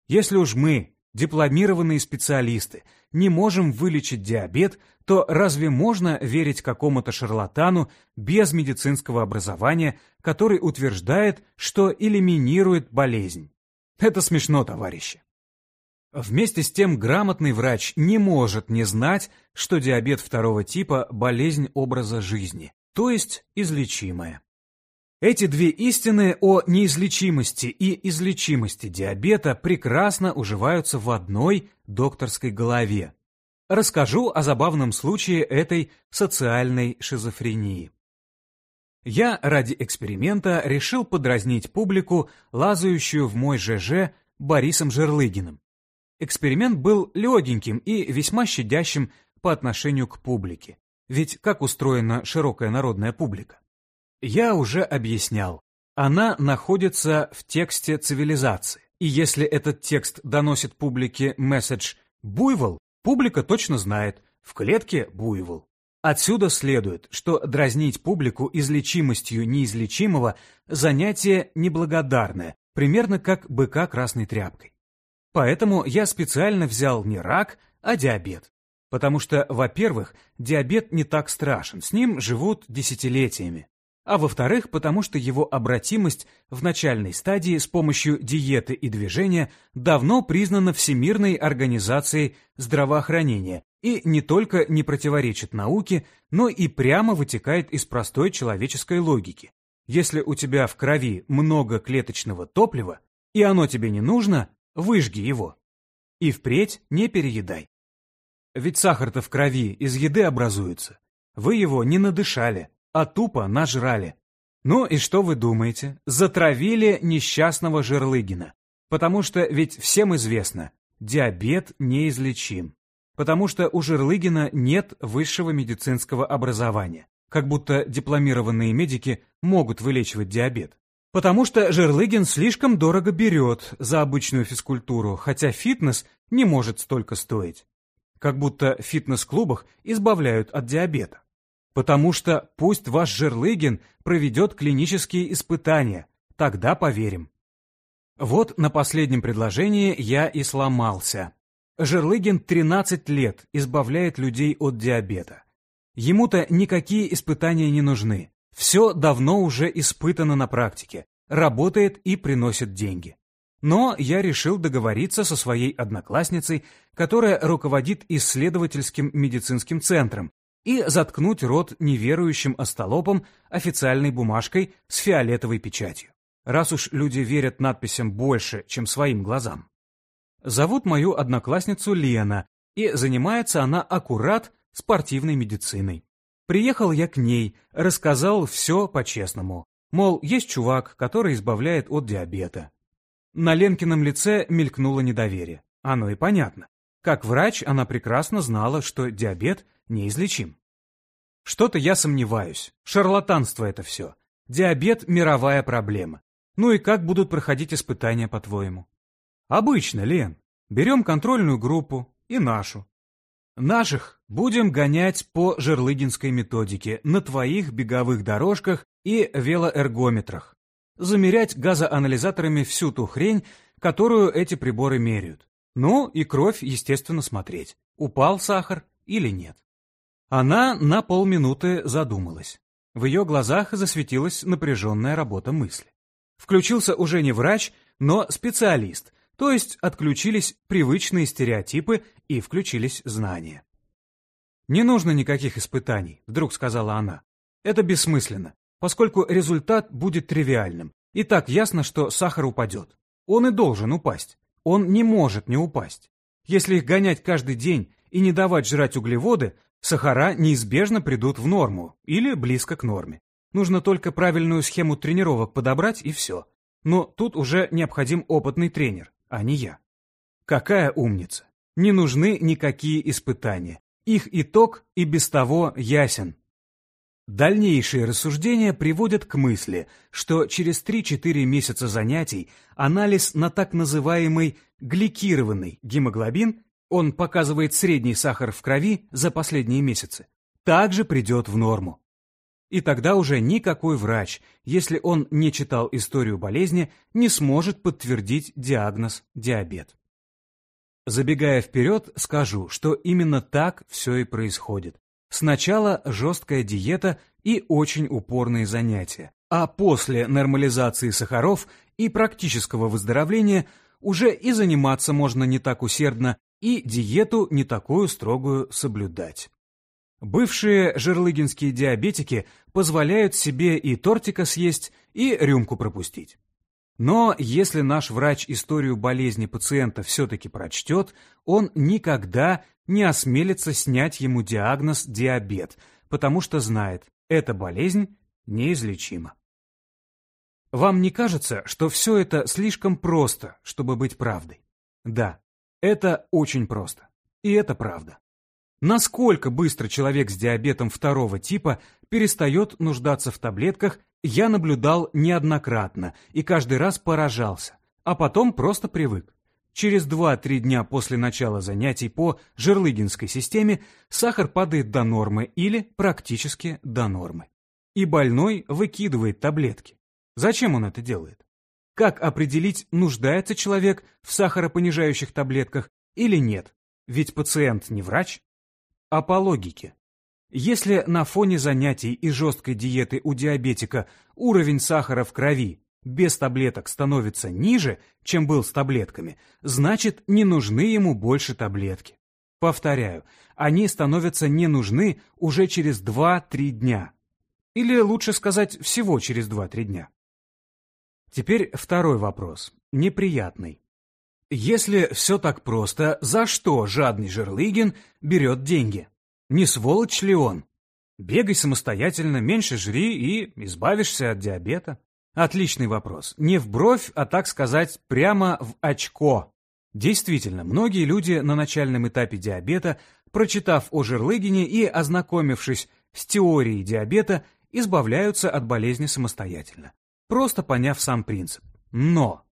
Если уж мы, дипломированные специалисты, не можем вылечить диабет, то разве можно верить какому-то шарлатану без медицинского образования, который утверждает, что элиминирует болезнь? Это смешно, товарищи. Вместе с тем грамотный врач не может не знать, что диабет второго типа – болезнь образа жизни, то есть излечимая. Эти две истины о неизлечимости и излечимости диабета прекрасно уживаются в одной докторской голове. Расскажу о забавном случае этой социальной шизофрении. Я ради эксперимента решил подразнить публику, лазающую в мой ЖЖ Борисом Жерлыгиным. Эксперимент был легеньким и весьма щадящим по отношению к публике. Ведь как устроена широкая народная публика? Я уже объяснял. Она находится в тексте цивилизации. И если этот текст доносит публике месседж «буйвол», публика точно знает, в клетке буйвол. Отсюда следует, что дразнить публику излечимостью неизлечимого – занятие неблагодарное, примерно как быка красной тряпкой. Поэтому я специально взял не рак, а диабет. Потому что, во-первых, диабет не так страшен, с ним живут десятилетиями. А во-вторых, потому что его обратимость в начальной стадии с помощью диеты и движения давно признана Всемирной организацией здравоохранения и не только не противоречит науке, но и прямо вытекает из простой человеческой логики. Если у тебя в крови много клеточного топлива, и оно тебе не нужно, Выжги его. И впредь не переедай. Ведь сахар-то в крови из еды образуется. Вы его не надышали, а тупо нажрали. Ну и что вы думаете? Затравили несчастного Жерлыгина. Потому что ведь всем известно, диабет неизлечим. Потому что у Жерлыгина нет высшего медицинского образования. Как будто дипломированные медики могут вылечивать диабет. Потому что Жерлыгин слишком дорого берет за обычную физкультуру, хотя фитнес не может столько стоить. Как будто в фитнес-клубах избавляют от диабета. Потому что пусть ваш Жерлыгин проведет клинические испытания, тогда поверим. Вот на последнем предложении я и сломался. Жерлыгин 13 лет избавляет людей от диабета. Ему-то никакие испытания не нужны. Все давно уже испытано на практике, работает и приносит деньги. Но я решил договориться со своей одноклассницей, которая руководит исследовательским медицинским центром, и заткнуть рот неверующим остолопам официальной бумажкой с фиолетовой печатью. Раз уж люди верят надписям больше, чем своим глазам. Зовут мою одноклассницу Лена, и занимается она аккурат спортивной медициной. Приехал я к ней, рассказал все по-честному. Мол, есть чувак, который избавляет от диабета. На Ленкином лице мелькнуло недоверие. Оно и понятно. Как врач она прекрасно знала, что диабет неизлечим. Что-то я сомневаюсь. Шарлатанство это все. Диабет – мировая проблема. Ну и как будут проходить испытания, по-твоему? Обычно, Лен. Берем контрольную группу и нашу. Наших будем гонять по жерлыгинской методике на твоих беговых дорожках и велоэргометрах. Замерять газоанализаторами всю ту хрень, которую эти приборы меряют. Ну и кровь, естественно, смотреть, упал сахар или нет. Она на полминуты задумалась. В ее глазах засветилась напряженная работа мысли. Включился уже не врач, но специалист, то есть отключились привычные стереотипы и включились знания. «Не нужно никаких испытаний», — вдруг сказала она. «Это бессмысленно, поскольку результат будет тривиальным. И так ясно, что сахар упадет. Он и должен упасть. Он не может не упасть. Если их гонять каждый день и не давать жрать углеводы, сахара неизбежно придут в норму или близко к норме. Нужно только правильную схему тренировок подобрать и все. Но тут уже необходим опытный тренер, а не я. Какая умница! Не нужны никакие испытания. Их итог и без того ясен. Дальнейшие рассуждения приводят к мысли, что через 3-4 месяца занятий анализ на так называемый гликированный гемоглобин, он показывает средний сахар в крови за последние месяцы, также придет в норму. И тогда уже никакой врач, если он не читал историю болезни, не сможет подтвердить диагноз диабет. Забегая вперед, скажу, что именно так все и происходит. Сначала жесткая диета и очень упорные занятия, а после нормализации сахаров и практического выздоровления уже и заниматься можно не так усердно, и диету не такую строгую соблюдать. Бывшие жерлыгинские диабетики позволяют себе и тортика съесть, и рюмку пропустить. Но если наш врач историю болезни пациента все-таки прочтет, он никогда не осмелится снять ему диагноз диабет, потому что знает, эта болезнь неизлечима. Вам не кажется, что все это слишком просто, чтобы быть правдой? Да, это очень просто. И это правда. Насколько быстро человек с диабетом второго типа перестает нуждаться в таблетках, я наблюдал неоднократно и каждый раз поражался, а потом просто привык. Через 2-3 дня после начала занятий по жерлыгинской системе сахар падает до нормы или практически до нормы. И больной выкидывает таблетки. Зачем он это делает? Как определить, нуждается человек в сахаропонижающих таблетках или нет? Ведь пациент не врач. А по логике. Если на фоне занятий и жесткой диеты у диабетика уровень сахара в крови без таблеток становится ниже, чем был с таблетками, значит, не нужны ему больше таблетки. Повторяю, они становятся не нужны уже через 2-3 дня. Или лучше сказать, всего через 2-3 дня. Теперь второй вопрос, неприятный. Если все так просто, за что жадный Жерлыгин берет деньги? Не сволочь ли он? Бегай самостоятельно, меньше жри и избавишься от диабета. Отличный вопрос. Не в бровь, а так сказать, прямо в очко. Действительно, многие люди на начальном этапе диабета, прочитав о Жерлыгине и ознакомившись с теорией диабета, избавляются от болезни самостоятельно просто поняв сам принцип. Но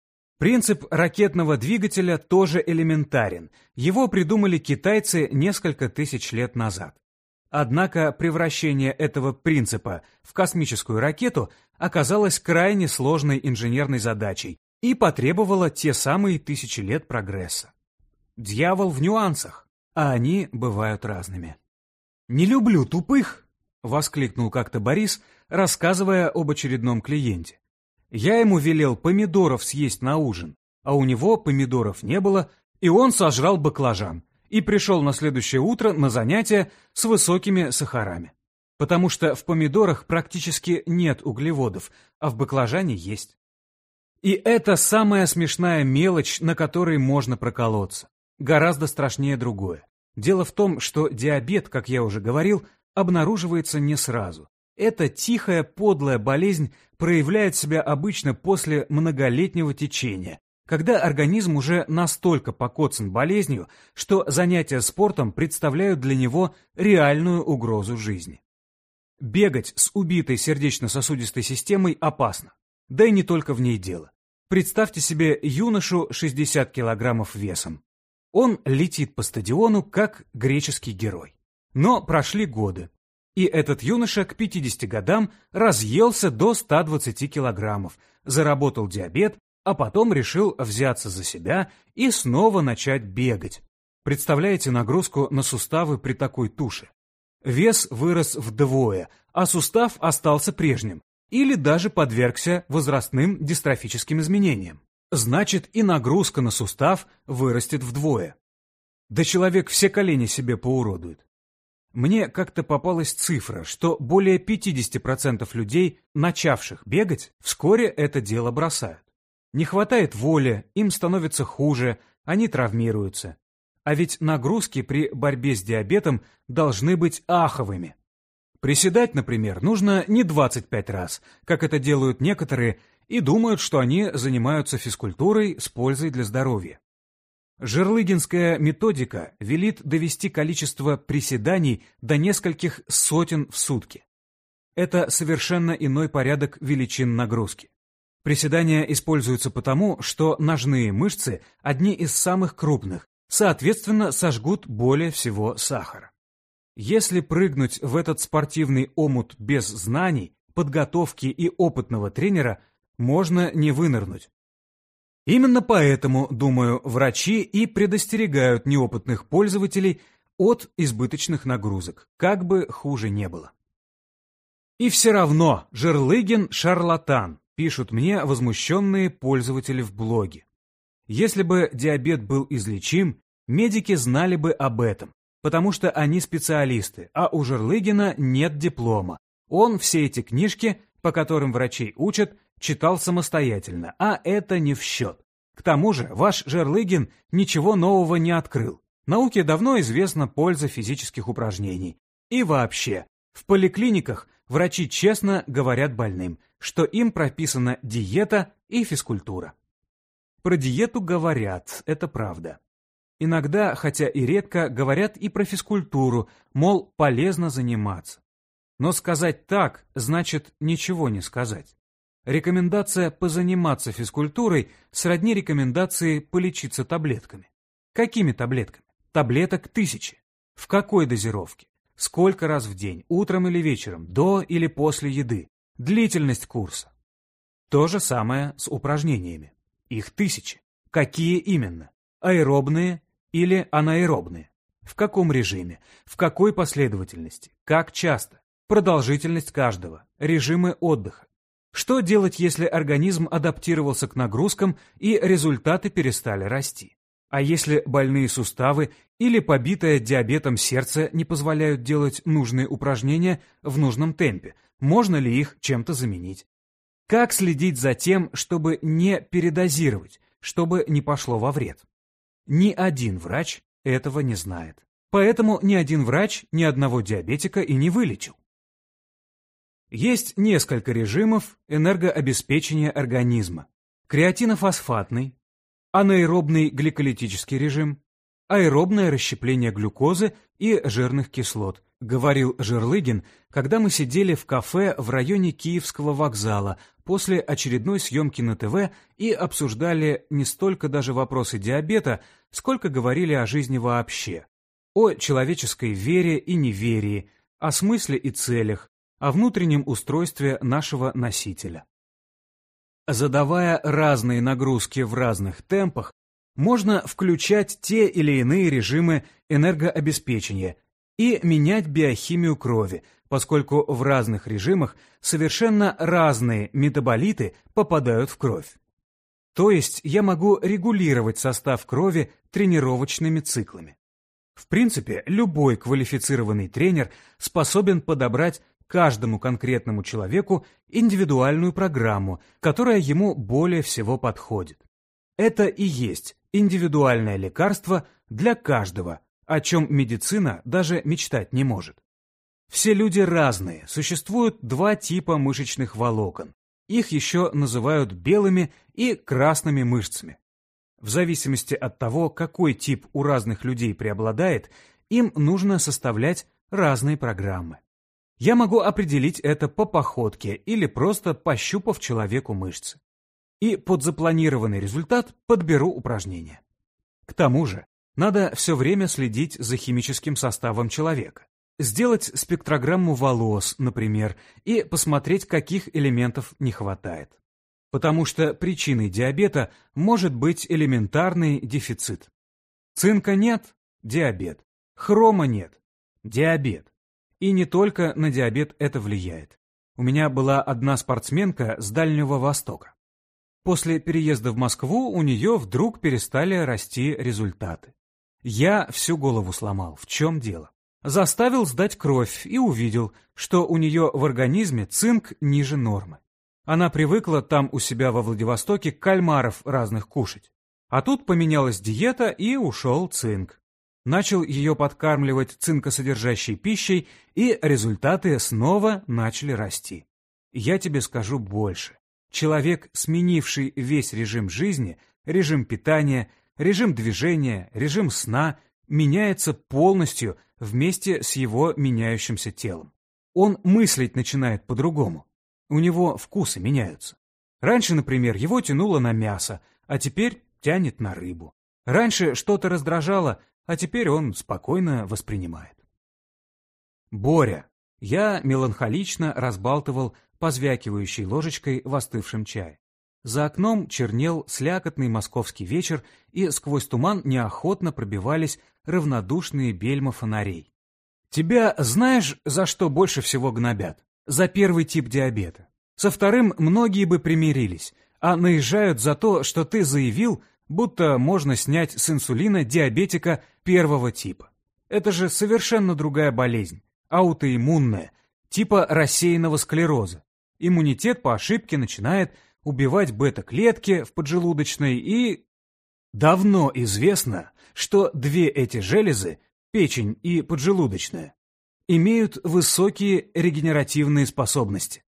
принцип ракетного двигателя тоже элементарен. Его придумали китайцы несколько тысяч лет назад. Однако превращение этого принципа в космическую ракету оказалось крайне сложной инженерной задачей и потребовало те самые тысячи лет прогресса. Дьявол в нюансах, а они бывают разными. «Не люблю тупых!» — воскликнул как-то Борис, рассказывая об очередном клиенте. Я ему велел помидоров съесть на ужин, а у него помидоров не было, и он сожрал баклажан и пришел на следующее утро на занятия с высокими сахарами. Потому что в помидорах практически нет углеводов, а в баклажане есть. И это самая смешная мелочь, на которой можно проколоться. Гораздо страшнее другое. Дело в том, что диабет, как я уже говорил, обнаруживается не сразу. Эта тихая, подлая болезнь проявляет себя обычно после многолетнего течения, когда организм уже настолько покоцан болезнью, что занятия спортом представляют для него реальную угрозу жизни. Бегать с убитой сердечно-сосудистой системой опасно. Да и не только в ней дело. Представьте себе юношу 60 килограммов весом. Он летит по стадиону как греческий герой. Но прошли годы, и этот юноша к 50 годам разъелся до 120 килограммов, заработал диабет, а потом решил взяться за себя и снова начать бегать. Представляете нагрузку на суставы при такой туше? Вес вырос вдвое, а сустав остался прежним или даже подвергся возрастным дистрофическим изменениям. Значит, и нагрузка на сустав вырастет вдвое. Да человек все колени себе поуродует. Мне как-то попалась цифра, что более 50% людей, начавших бегать, вскоре это дело бросают. Не хватает воли, им становится хуже, они травмируются. А ведь нагрузки при борьбе с диабетом должны быть аховыми. Приседать, например, нужно не 25 раз, как это делают некоторые, и думают, что они занимаются физкультурой с пользой для здоровья. Жерлыгинская методика велит довести количество приседаний до нескольких сотен в сутки. Это совершенно иной порядок величин нагрузки. Приседания используются потому, что ножные мышцы одни из самых крупных, соответственно, сожгут более всего сахара. Если прыгнуть в этот спортивный омут без знаний, подготовки и опытного тренера, можно не вынырнуть. Именно поэтому, думаю, врачи и предостерегают неопытных пользователей от избыточных нагрузок, как бы хуже не было. И все равно Жерлыгин – шарлатан, пишут мне возмущенные пользователи в блоге. Если бы диабет был излечим, медики знали бы об этом, потому что они специалисты, а у Жерлыгина нет диплома. Он все эти книжки, по которым врачей учат, читал самостоятельно, а это не в счет. К тому же ваш Жерлыгин ничего нового не открыл. Науке давно известна польза физических упражнений. И вообще, в поликлиниках врачи честно говорят больным, что им прописана диета и физкультура. Про диету говорят, это правда. Иногда, хотя и редко, говорят и про физкультуру, мол, полезно заниматься. Но сказать так, значит ничего не сказать. Рекомендация позаниматься физкультурой сродни рекомендации полечиться таблетками. Какими таблетками? Таблеток тысячи. В какой дозировке? Сколько раз в день, утром или вечером, до или после еды? Длительность курса. То же самое с упражнениями. Их тысячи. Какие именно? Аэробные или анаэробные? В каком режиме? В какой последовательности? Как часто? Продолжительность каждого? Режимы отдыха? Что делать, если организм адаптировался к нагрузкам и результаты перестали расти? А если больные суставы или побитое диабетом сердце не позволяют делать нужные упражнения в нужном темпе, можно ли их чем-то заменить? Как следить за тем, чтобы не передозировать, чтобы не пошло во вред? Ни один врач этого не знает. Поэтому ни один врач ни одного диабетика и не вылечил. Есть несколько режимов энергообеспечения организма. Креатинофосфатный, анаэробный гликолитический режим, аэробное расщепление глюкозы и жирных кислот, говорил Жерлыгин, когда мы сидели в кафе в районе Киевского вокзала после очередной съемки на ТВ и обсуждали не столько даже вопросы диабета, сколько говорили о жизни вообще, о человеческой вере и неверии, о смысле и целях, о внутреннем устройстве нашего носителя. Задавая разные нагрузки в разных темпах, можно включать те или иные режимы энергообеспечения и менять биохимию крови, поскольку в разных режимах совершенно разные метаболиты попадают в кровь. То есть я могу регулировать состав крови тренировочными циклами. В принципе, любой квалифицированный тренер способен подобрать каждому конкретному человеку индивидуальную программу, которая ему более всего подходит. Это и есть индивидуальное лекарство для каждого, о чем медицина даже мечтать не может. Все люди разные, существуют два типа мышечных волокон. Их еще называют белыми и красными мышцами. В зависимости от того, какой тип у разных людей преобладает, им нужно составлять разные программы. Я могу определить это по походке или просто пощупав человеку мышцы. И под запланированный результат подберу упражнение. К тому же, надо все время следить за химическим составом человека. Сделать спектрограмму волос, например, и посмотреть, каких элементов не хватает. Потому что причиной диабета может быть элементарный дефицит. Цинка нет – диабет. Хрома нет – диабет. И не только на диабет это влияет. У меня была одна спортсменка с Дальнего Востока. После переезда в Москву у нее вдруг перестали расти результаты. Я всю голову сломал, в чем дело. Заставил сдать кровь и увидел, что у нее в организме цинк ниже нормы. Она привыкла там у себя во Владивостоке кальмаров разных кушать. А тут поменялась диета и ушел цинк начал ее подкармливать цинкосодержащей пищей, и результаты снова начали расти. Я тебе скажу больше. Человек, сменивший весь режим жизни, режим питания, режим движения, режим сна, меняется полностью вместе с его меняющимся телом. Он мыслить начинает по-другому. У него вкусы меняются. Раньше, например, его тянуло на мясо, а теперь тянет на рыбу. Раньше что-то раздражало, а теперь он спокойно воспринимает. Боря. Я меланхолично разбалтывал позвякивающей ложечкой в остывшем чае. За окном чернел слякотный московский вечер, и сквозь туман неохотно пробивались равнодушные бельма фонарей. Тебя знаешь, за что больше всего гнобят? За первый тип диабета. Со вторым многие бы примирились, а наезжают за то, что ты заявил, будто можно снять с инсулина диабетика первого типа. Это же совершенно другая болезнь, аутоиммунная, типа рассеянного склероза. Иммунитет по ошибке начинает убивать бета-клетки в поджелудочной и... Давно известно, что две эти железы, печень и поджелудочная, имеют высокие регенеративные способности.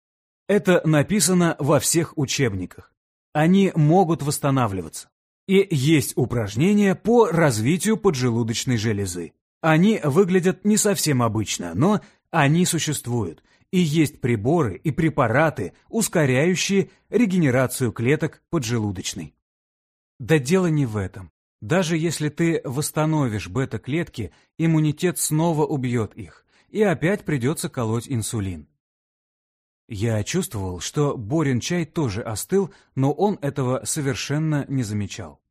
Это написано во всех учебниках. Они могут восстанавливаться. И есть упражнения по развитию поджелудочной железы. Они выглядят не совсем обычно, но они существуют, и есть приборы и препараты, ускоряющие регенерацию клеток поджелудочной. Да дело не в этом. Даже если ты восстановишь бета-клетки, иммунитет снова убьет их, и опять придется колоть инсулин. Я чувствовал, что Борин чай тоже остыл, но он этого совершенно не замечал.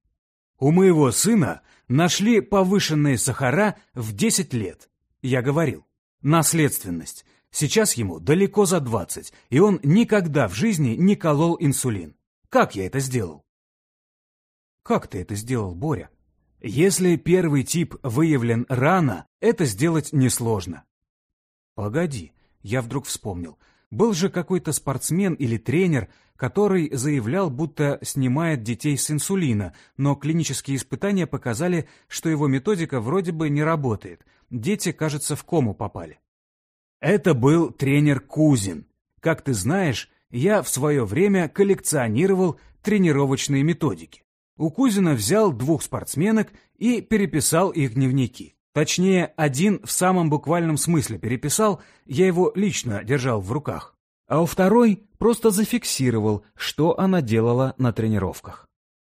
«У моего сына нашли повышенные сахара в 10 лет», — я говорил. «Наследственность. Сейчас ему далеко за 20, и он никогда в жизни не колол инсулин. Как я это сделал?» «Как ты это сделал, Боря?» «Если первый тип выявлен рано, это сделать несложно». «Погоди», — я вдруг вспомнил. Был же какой-то спортсмен или тренер, который заявлял, будто снимает детей с инсулина, но клинические испытания показали, что его методика вроде бы не работает. Дети, кажется, в кому попали. Это был тренер Кузин. Как ты знаешь, я в свое время коллекционировал тренировочные методики. У Кузина взял двух спортсменок и переписал их дневники. Точнее, один в самом буквальном смысле переписал, я его лично держал в руках. А у второй просто зафиксировал, что она делала на тренировках.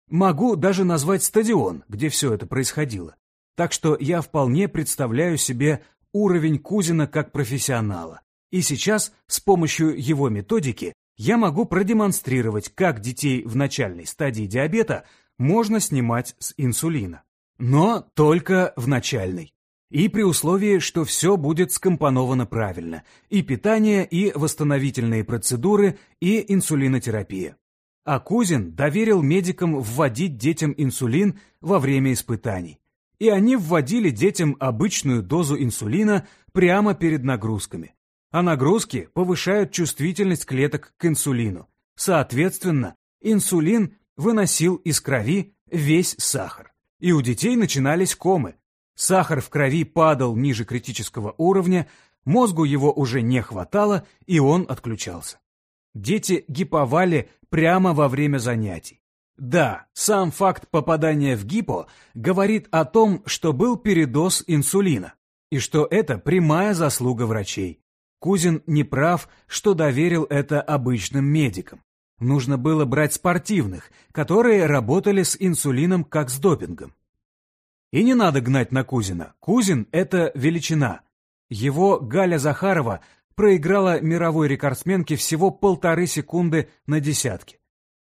Могу даже назвать стадион, где все это происходило. Так что я вполне представляю себе уровень Кузина как профессионала. И сейчас с помощью его методики я могу продемонстрировать, как детей в начальной стадии диабета можно снимать с инсулина. Но только в начальной. И при условии, что все будет скомпоновано правильно. И питание, и восстановительные процедуры, и инсулинотерапия. А Кузин доверил медикам вводить детям инсулин во время испытаний. И они вводили детям обычную дозу инсулина прямо перед нагрузками. А нагрузки повышают чувствительность клеток к инсулину. Соответственно, инсулин выносил из крови весь сахар. И у детей начинались комы, Сахар в крови падал ниже критического уровня, мозгу его уже не хватало, и он отключался. Дети гиповали прямо во время занятий. Да, сам факт попадания в гипо говорит о том, что был передоз инсулина, и что это прямая заслуга врачей. Кузин не прав, что доверил это обычным медикам. Нужно было брать спортивных, которые работали с инсулином как с допингом. И не надо гнать на Кузина. Кузин — это величина. Его Галя Захарова проиграла мировой рекордсменке всего полторы секунды на десятке.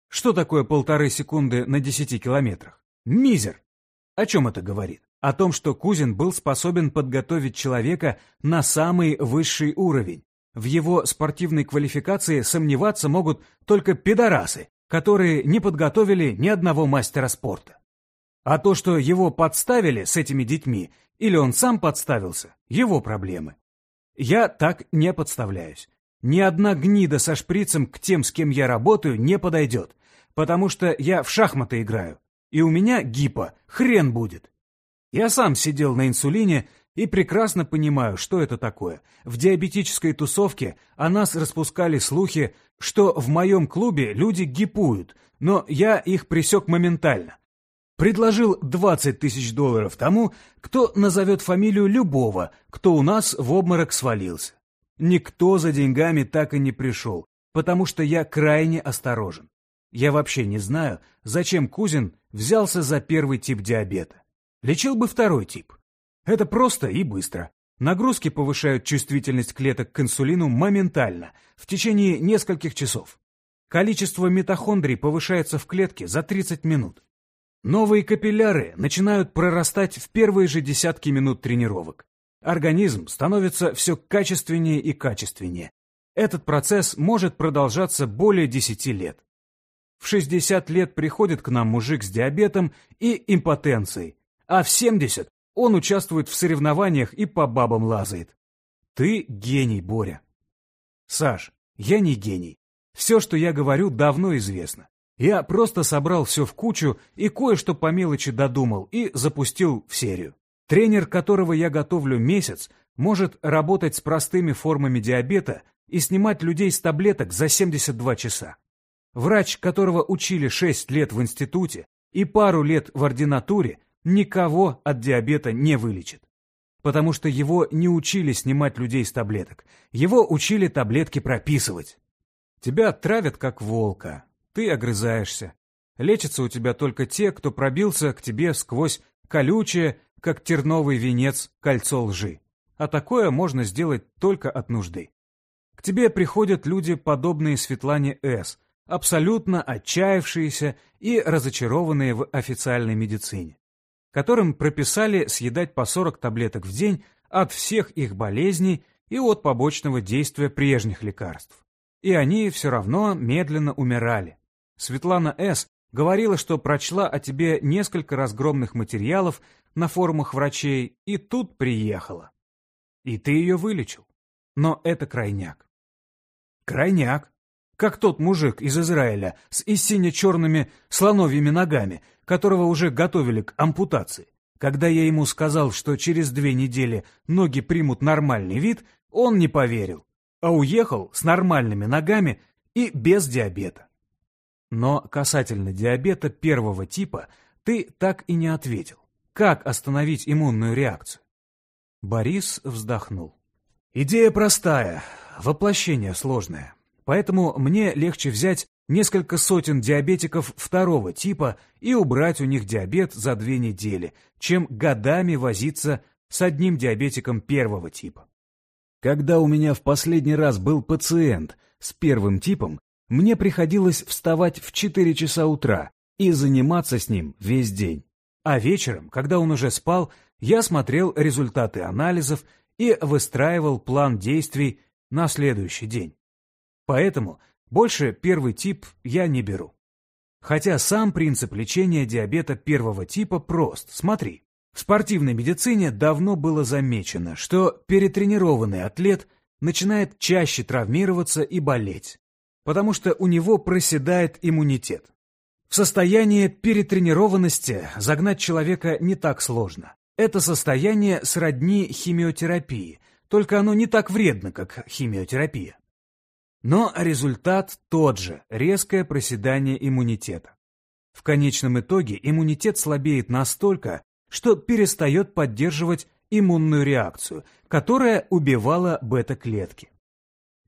Что такое полторы секунды на десяти километрах? Мизер! О чем это говорит? О том, что Кузин был способен подготовить человека на самый высший уровень. В его спортивной квалификации сомневаться могут только пидорасы, которые не подготовили ни одного мастера спорта. А то, что его подставили с этими детьми, или он сам подставился, его проблемы. Я так не подставляюсь. Ни одна гнида со шприцем к тем, с кем я работаю, не подойдет, потому что я в шахматы играю, и у меня гипо, хрен будет. Я сам сидел на инсулине и прекрасно понимаю, что это такое. В диабетической тусовке о нас распускали слухи, что в моем клубе люди гипуют, но я их пресек моментально предложил 20 тысяч долларов тому, кто назовет фамилию любого, кто у нас в обморок свалился. Никто за деньгами так и не пришел, потому что я крайне осторожен. Я вообще не знаю, зачем Кузин взялся за первый тип диабета. Лечил бы второй тип. Это просто и быстро. Нагрузки повышают чувствительность клеток к инсулину моментально, в течение нескольких часов. Количество митохондрий повышается в клетке за 30 минут. Новые капилляры начинают прорастать в первые же десятки минут тренировок. Организм становится все качественнее и качественнее. Этот процесс может продолжаться более 10 лет. В 60 лет приходит к нам мужик с диабетом и импотенцией, а в 70 он участвует в соревнованиях и по бабам лазает. Ты гений, Боря. Саш, я не гений. Все, что я говорю, давно известно. Я просто собрал все в кучу и кое-что по мелочи додумал и запустил в серию. Тренер, которого я готовлю месяц, может работать с простыми формами диабета и снимать людей с таблеток за 72 часа. Врач, которого учили 6 лет в институте и пару лет в ординатуре, никого от диабета не вылечит. Потому что его не учили снимать людей с таблеток, его учили таблетки прописывать. Тебя травят как волка, ты огрызаешься. Лечатся у тебя только те, кто пробился к тебе сквозь колючее, как терновый венец, кольцо лжи. А такое можно сделать только от нужды. К тебе приходят люди, подобные Светлане С., абсолютно отчаявшиеся и разочарованные в официальной медицине, которым прописали съедать по 40 таблеток в день от всех их болезней и от побочного действия прежних лекарств. И они все равно медленно умирали, Светлана С. говорила, что прочла о тебе несколько разгромных материалов на форумах врачей и тут приехала. И ты ее вылечил. Но это крайняк. Крайняк. Как тот мужик из Израиля с истинно черными слоновьими ногами, которого уже готовили к ампутации. Когда я ему сказал, что через две недели ноги примут нормальный вид, он не поверил, а уехал с нормальными ногами и без диабета. Но касательно диабета первого типа ты так и не ответил. Как остановить иммунную реакцию? Борис вздохнул. Идея простая, воплощение сложное. Поэтому мне легче взять несколько сотен диабетиков второго типа и убрать у них диабет за две недели, чем годами возиться с одним диабетиком первого типа. Когда у меня в последний раз был пациент с первым типом, мне приходилось вставать в 4 часа утра и заниматься с ним весь день. А вечером, когда он уже спал, я смотрел результаты анализов и выстраивал план действий на следующий день. Поэтому больше первый тип я не беру. Хотя сам принцип лечения диабета первого типа прост. Смотри, в спортивной медицине давно было замечено, что перетренированный атлет начинает чаще травмироваться и болеть потому что у него проседает иммунитет. В состояние перетренированности загнать человека не так сложно. Это состояние сродни химиотерапии, только оно не так вредно, как химиотерапия. Но результат тот же – резкое проседание иммунитета. В конечном итоге иммунитет слабеет настолько, что перестает поддерживать иммунную реакцию, которая убивала бета-клетки.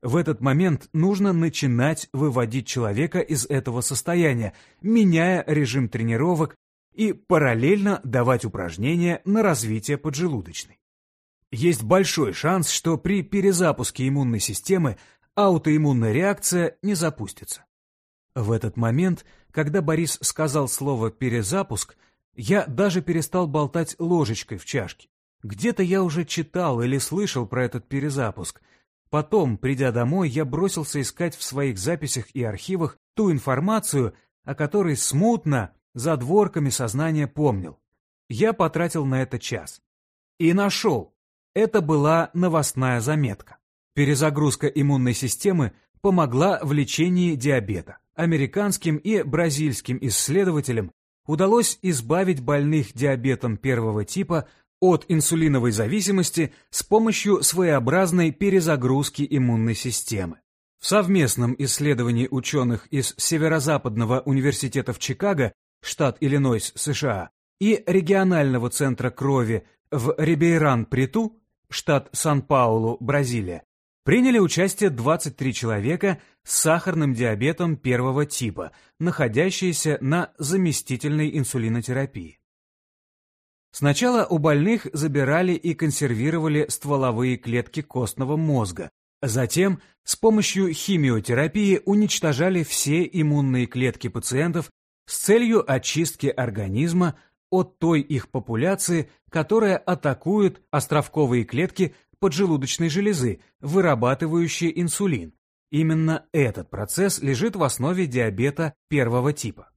В этот момент нужно начинать выводить человека из этого состояния, меняя режим тренировок и параллельно давать упражнения на развитие поджелудочной. Есть большой шанс, что при перезапуске иммунной системы аутоиммунная реакция не запустится. В этот момент, когда Борис сказал слово «перезапуск», я даже перестал болтать ложечкой в чашке. Где-то я уже читал или слышал про этот перезапуск – Потом, придя домой, я бросился искать в своих записях и архивах ту информацию, о которой смутно, за дворками сознания помнил. Я потратил на это час. И нашел. Это была новостная заметка. Перезагрузка иммунной системы помогла в лечении диабета. Американским и бразильским исследователям удалось избавить больных диабетом первого типа от инсулиновой зависимости с помощью своеобразной перезагрузки иммунной системы. В совместном исследовании ученых из Северо-Западного университета в Чикаго, штат Иллинойс, США, и регионального центра крови в Рибейран-Приту, штат Сан-Паулу, Бразилия, приняли участие 23 человека с сахарным диабетом первого типа, находящиеся на заместительной инсулинотерапии. Сначала у больных забирали и консервировали стволовые клетки костного мозга, Затем с помощью химиотерапии уничтожали все иммунные клетки пациентов с целью очистки организма от той их популяции, которая атакует островковые клетки поджелудочной железы, вырабатывающие инсулин. Именно этот процесс лежит в основе диабета первого типа.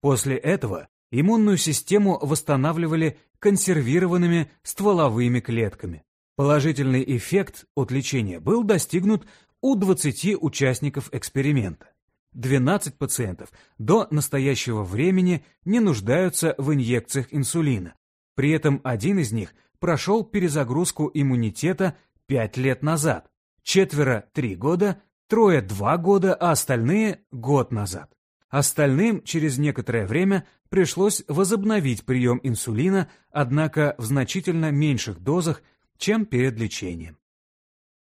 После этого иммунную систему восстанавливали консервированными стволовыми клетками. Положительный эффект от лечения был достигнут у 20 участников эксперимента. 12 пациентов до настоящего времени не нуждаются в инъекциях инсулина. При этом один из них прошел перезагрузку иммунитета 5 лет назад, четверо – 3 года, трое – 2 года, а остальные – год назад. Остальным через некоторое время пришлось возобновить прием инсулина, однако в значительно меньших дозах, чем перед лечением.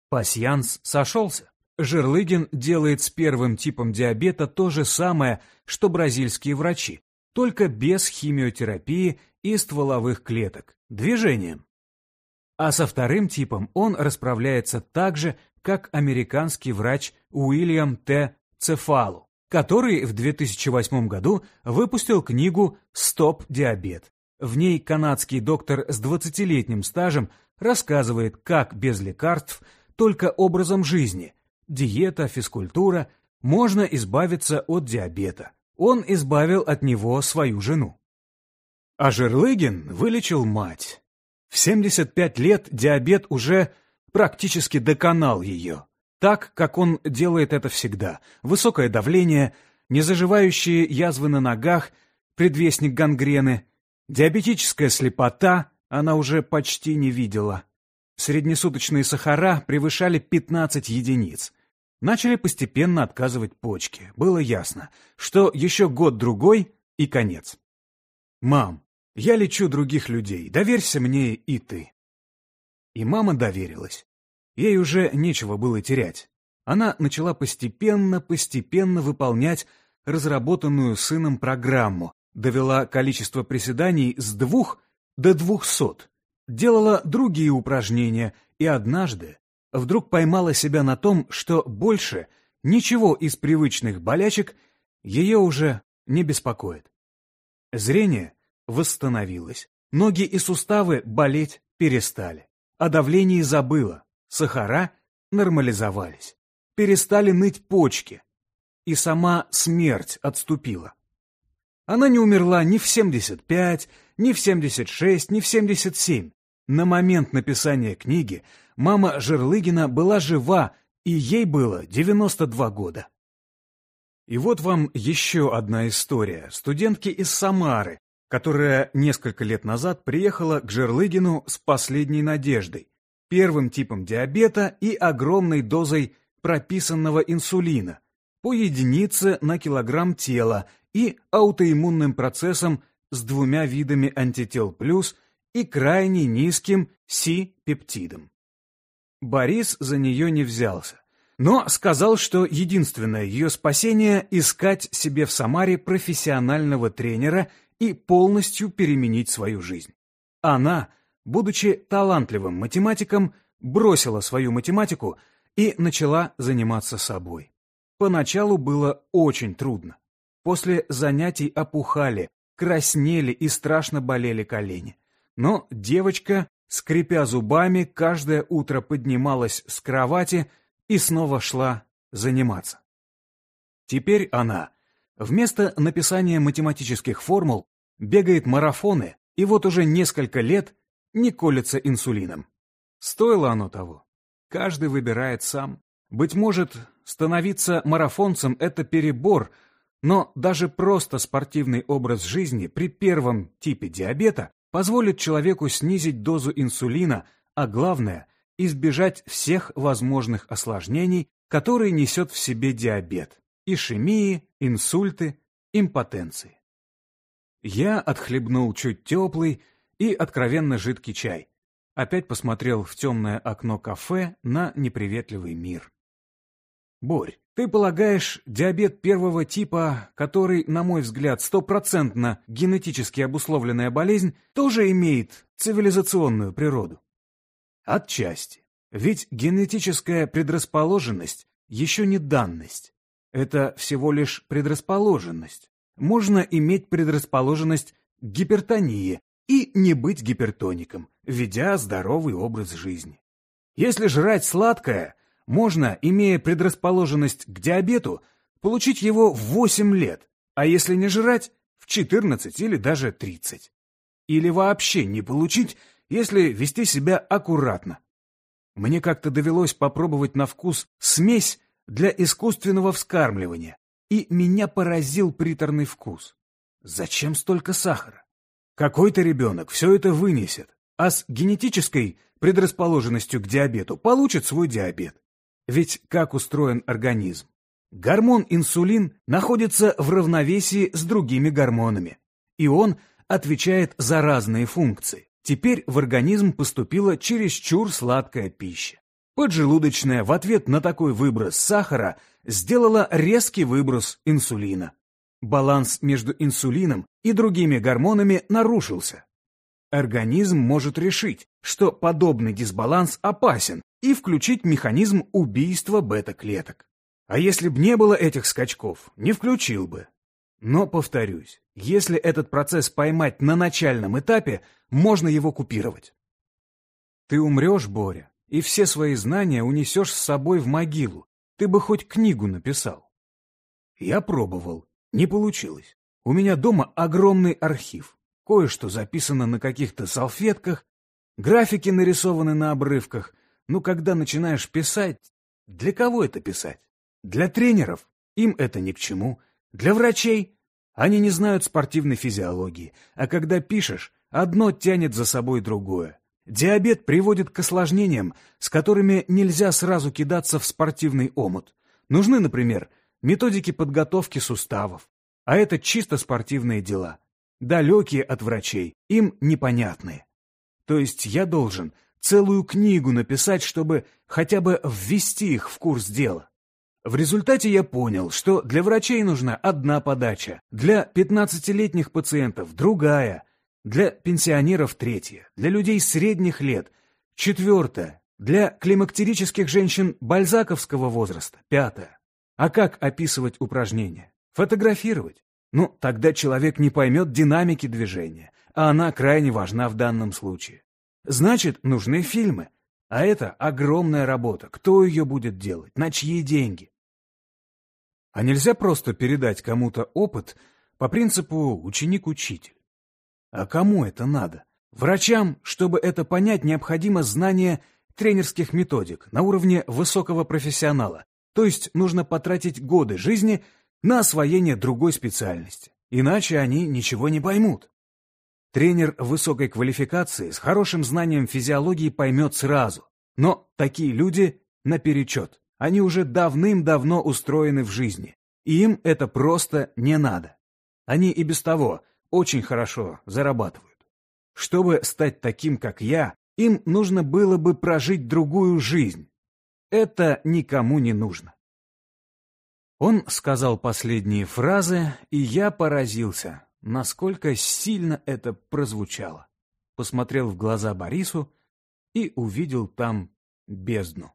Пасьянс сошелся. Жерлыгин делает с первым типом диабета то же самое, что бразильские врачи, только без химиотерапии и стволовых клеток, движением. А со вторым типом он расправляется так же, как американский врач Уильям Т. Цефалу, который в 2008 году выпустил книгу «Стоп диабет». В ней канадский доктор с 20-летним стажем рассказывает, как без лекарств, только образом жизни – диета, физкультура, можно избавиться от диабета. Он избавил от него свою жену. А Жерлыгин вылечил мать. В 75 лет диабет уже практически доконал ее. Так, как он делает это всегда. Высокое давление, незаживающие язвы на ногах, предвестник гангрены, диабетическая слепота она уже почти не видела. Среднесуточные сахара превышали 15 единиц. Начали постепенно отказывать почки. Было ясно, что еще год-другой и конец. «Мам, я лечу других людей, доверься мне и ты». И мама доверилась. Ей уже нечего было терять. Она начала постепенно-постепенно выполнять разработанную сыном программу, довела количество приседаний с двух до двухсот, делала другие упражнения и однажды вдруг поймала себя на том, что больше ничего из привычных болячек ее уже не беспокоит. Зрение восстановилось, ноги и суставы болеть перестали, о давлении забыла, сахара нормализовались, перестали ныть почки, и сама смерть отступила. Она не умерла ни в 75, ни в 76, ни в 77. На момент написания книги мама Жерлыгина была жива, и ей было 92 года. И вот вам еще одна история студентки из Самары, которая несколько лет назад приехала к Жерлыгину с последней надеждой, первым типом диабета и огромной дозой прописанного инсулина, по единице на килограмм тела и аутоиммунным процессом с двумя видами антител плюс и крайне низким Си-пептидом. Борис за нее не взялся, но сказал, что единственное ее спасение – искать себе в Самаре профессионального тренера и полностью переменить свою жизнь. Она, будучи талантливым математиком, бросила свою математику и начала заниматься собой. Поначалу было очень трудно. После занятий опухали, краснели и страшно болели колени. Но девочка скрипя зубами, каждое утро поднималась с кровати и снова шла заниматься. Теперь она, вместо написания математических формул, бегает марафоны и вот уже несколько лет не колется инсулином. Стоило оно того. Каждый выбирает сам. Быть может, становиться марафонцем – это перебор, но даже просто спортивный образ жизни при первом типе диабета позволит человеку снизить дозу инсулина, а главное – избежать всех возможных осложнений, которые несет в себе диабет – ишемии, инсульты, импотенции. Я отхлебнул чуть теплый и откровенно жидкий чай. Опять посмотрел в темное окно кафе на неприветливый мир. «Борь, ты полагаешь, диабет первого типа, который, на мой взгляд, стопроцентно генетически обусловленная болезнь, тоже имеет цивилизационную природу? Отчасти. Ведь генетическая предрасположенность еще не данность. Это всего лишь предрасположенность. Можно иметь предрасположенность к гипертонии и не быть гипертоником, ведя здоровый образ жизни. Если жрать сладкое, можно, имея предрасположенность к диабету, получить его в 8 лет, а если не жрать, в 14 или даже 30. Или вообще не получить, если вести себя аккуратно. Мне как-то довелось попробовать на вкус смесь для искусственного вскармливания, и меня поразил приторный вкус. Зачем столько сахара? Какой-то ребенок все это вынесет, а с генетической предрасположенностью к диабету получит свой диабет. Ведь как устроен организм? Гормон инсулин находится в равновесии с другими гормонами, и он отвечает за разные функции. Теперь в организм поступила чересчур сладкая пища. Поджелудочная в ответ на такой выброс сахара сделала резкий выброс инсулина. Баланс между инсулином и другими гормонами нарушился. Организм может решить, что подобный дисбаланс опасен и включить механизм убийства бета-клеток. А если б не было этих скачков, не включил бы. Но, повторюсь, если этот процесс поймать на начальном этапе, можно его купировать. Ты умрешь, Боря, и все свои знания унесешь с собой в могилу. Ты бы хоть книгу написал. Я пробовал. Не получилось. У меня дома огромный архив. Кое-что записано на каких-то салфетках, графики нарисованы на обрывках. Ну, когда начинаешь писать, для кого это писать? Для тренеров. Им это ни к чему. Для врачей. Они не знают спортивной физиологии. А когда пишешь, одно тянет за собой другое. Диабет приводит к осложнениям, с которыми нельзя сразу кидаться в спортивный омут. Нужны, например, методики подготовки суставов. А это чисто спортивные дела. Далекие от врачей, им непонятные. То есть я должен целую книгу написать, чтобы хотя бы ввести их в курс дела. В результате я понял, что для врачей нужна одна подача, для 15-летних пациентов другая, для пенсионеров третья, для людей средних лет четвертая, для климактерических женщин бальзаковского возраста пятая. А как описывать упражнения? Фотографировать? Ну, тогда человек не поймет динамики движения, а она крайне важна в данном случае. Значит, нужны фильмы. А это огромная работа. Кто ее будет делать? На чьи деньги? А нельзя просто передать кому-то опыт по принципу ученик-учитель. А кому это надо? Врачам, чтобы это понять, необходимо знание тренерских методик на уровне высокого профессионала, то есть нужно потратить годы жизни на освоение другой специальности, иначе они ничего не поймут. Тренер высокой квалификации с хорошим знанием физиологии поймет сразу, но такие люди наперечет, они уже давным-давно устроены в жизни, и им это просто не надо. Они и без того очень хорошо зарабатывают. Чтобы стать таким, как я, им нужно было бы прожить другую жизнь, это никому не нужно. Он сказал последние фразы, и я поразился, насколько сильно это прозвучало. Посмотрел в глаза Борису и увидел там бездну.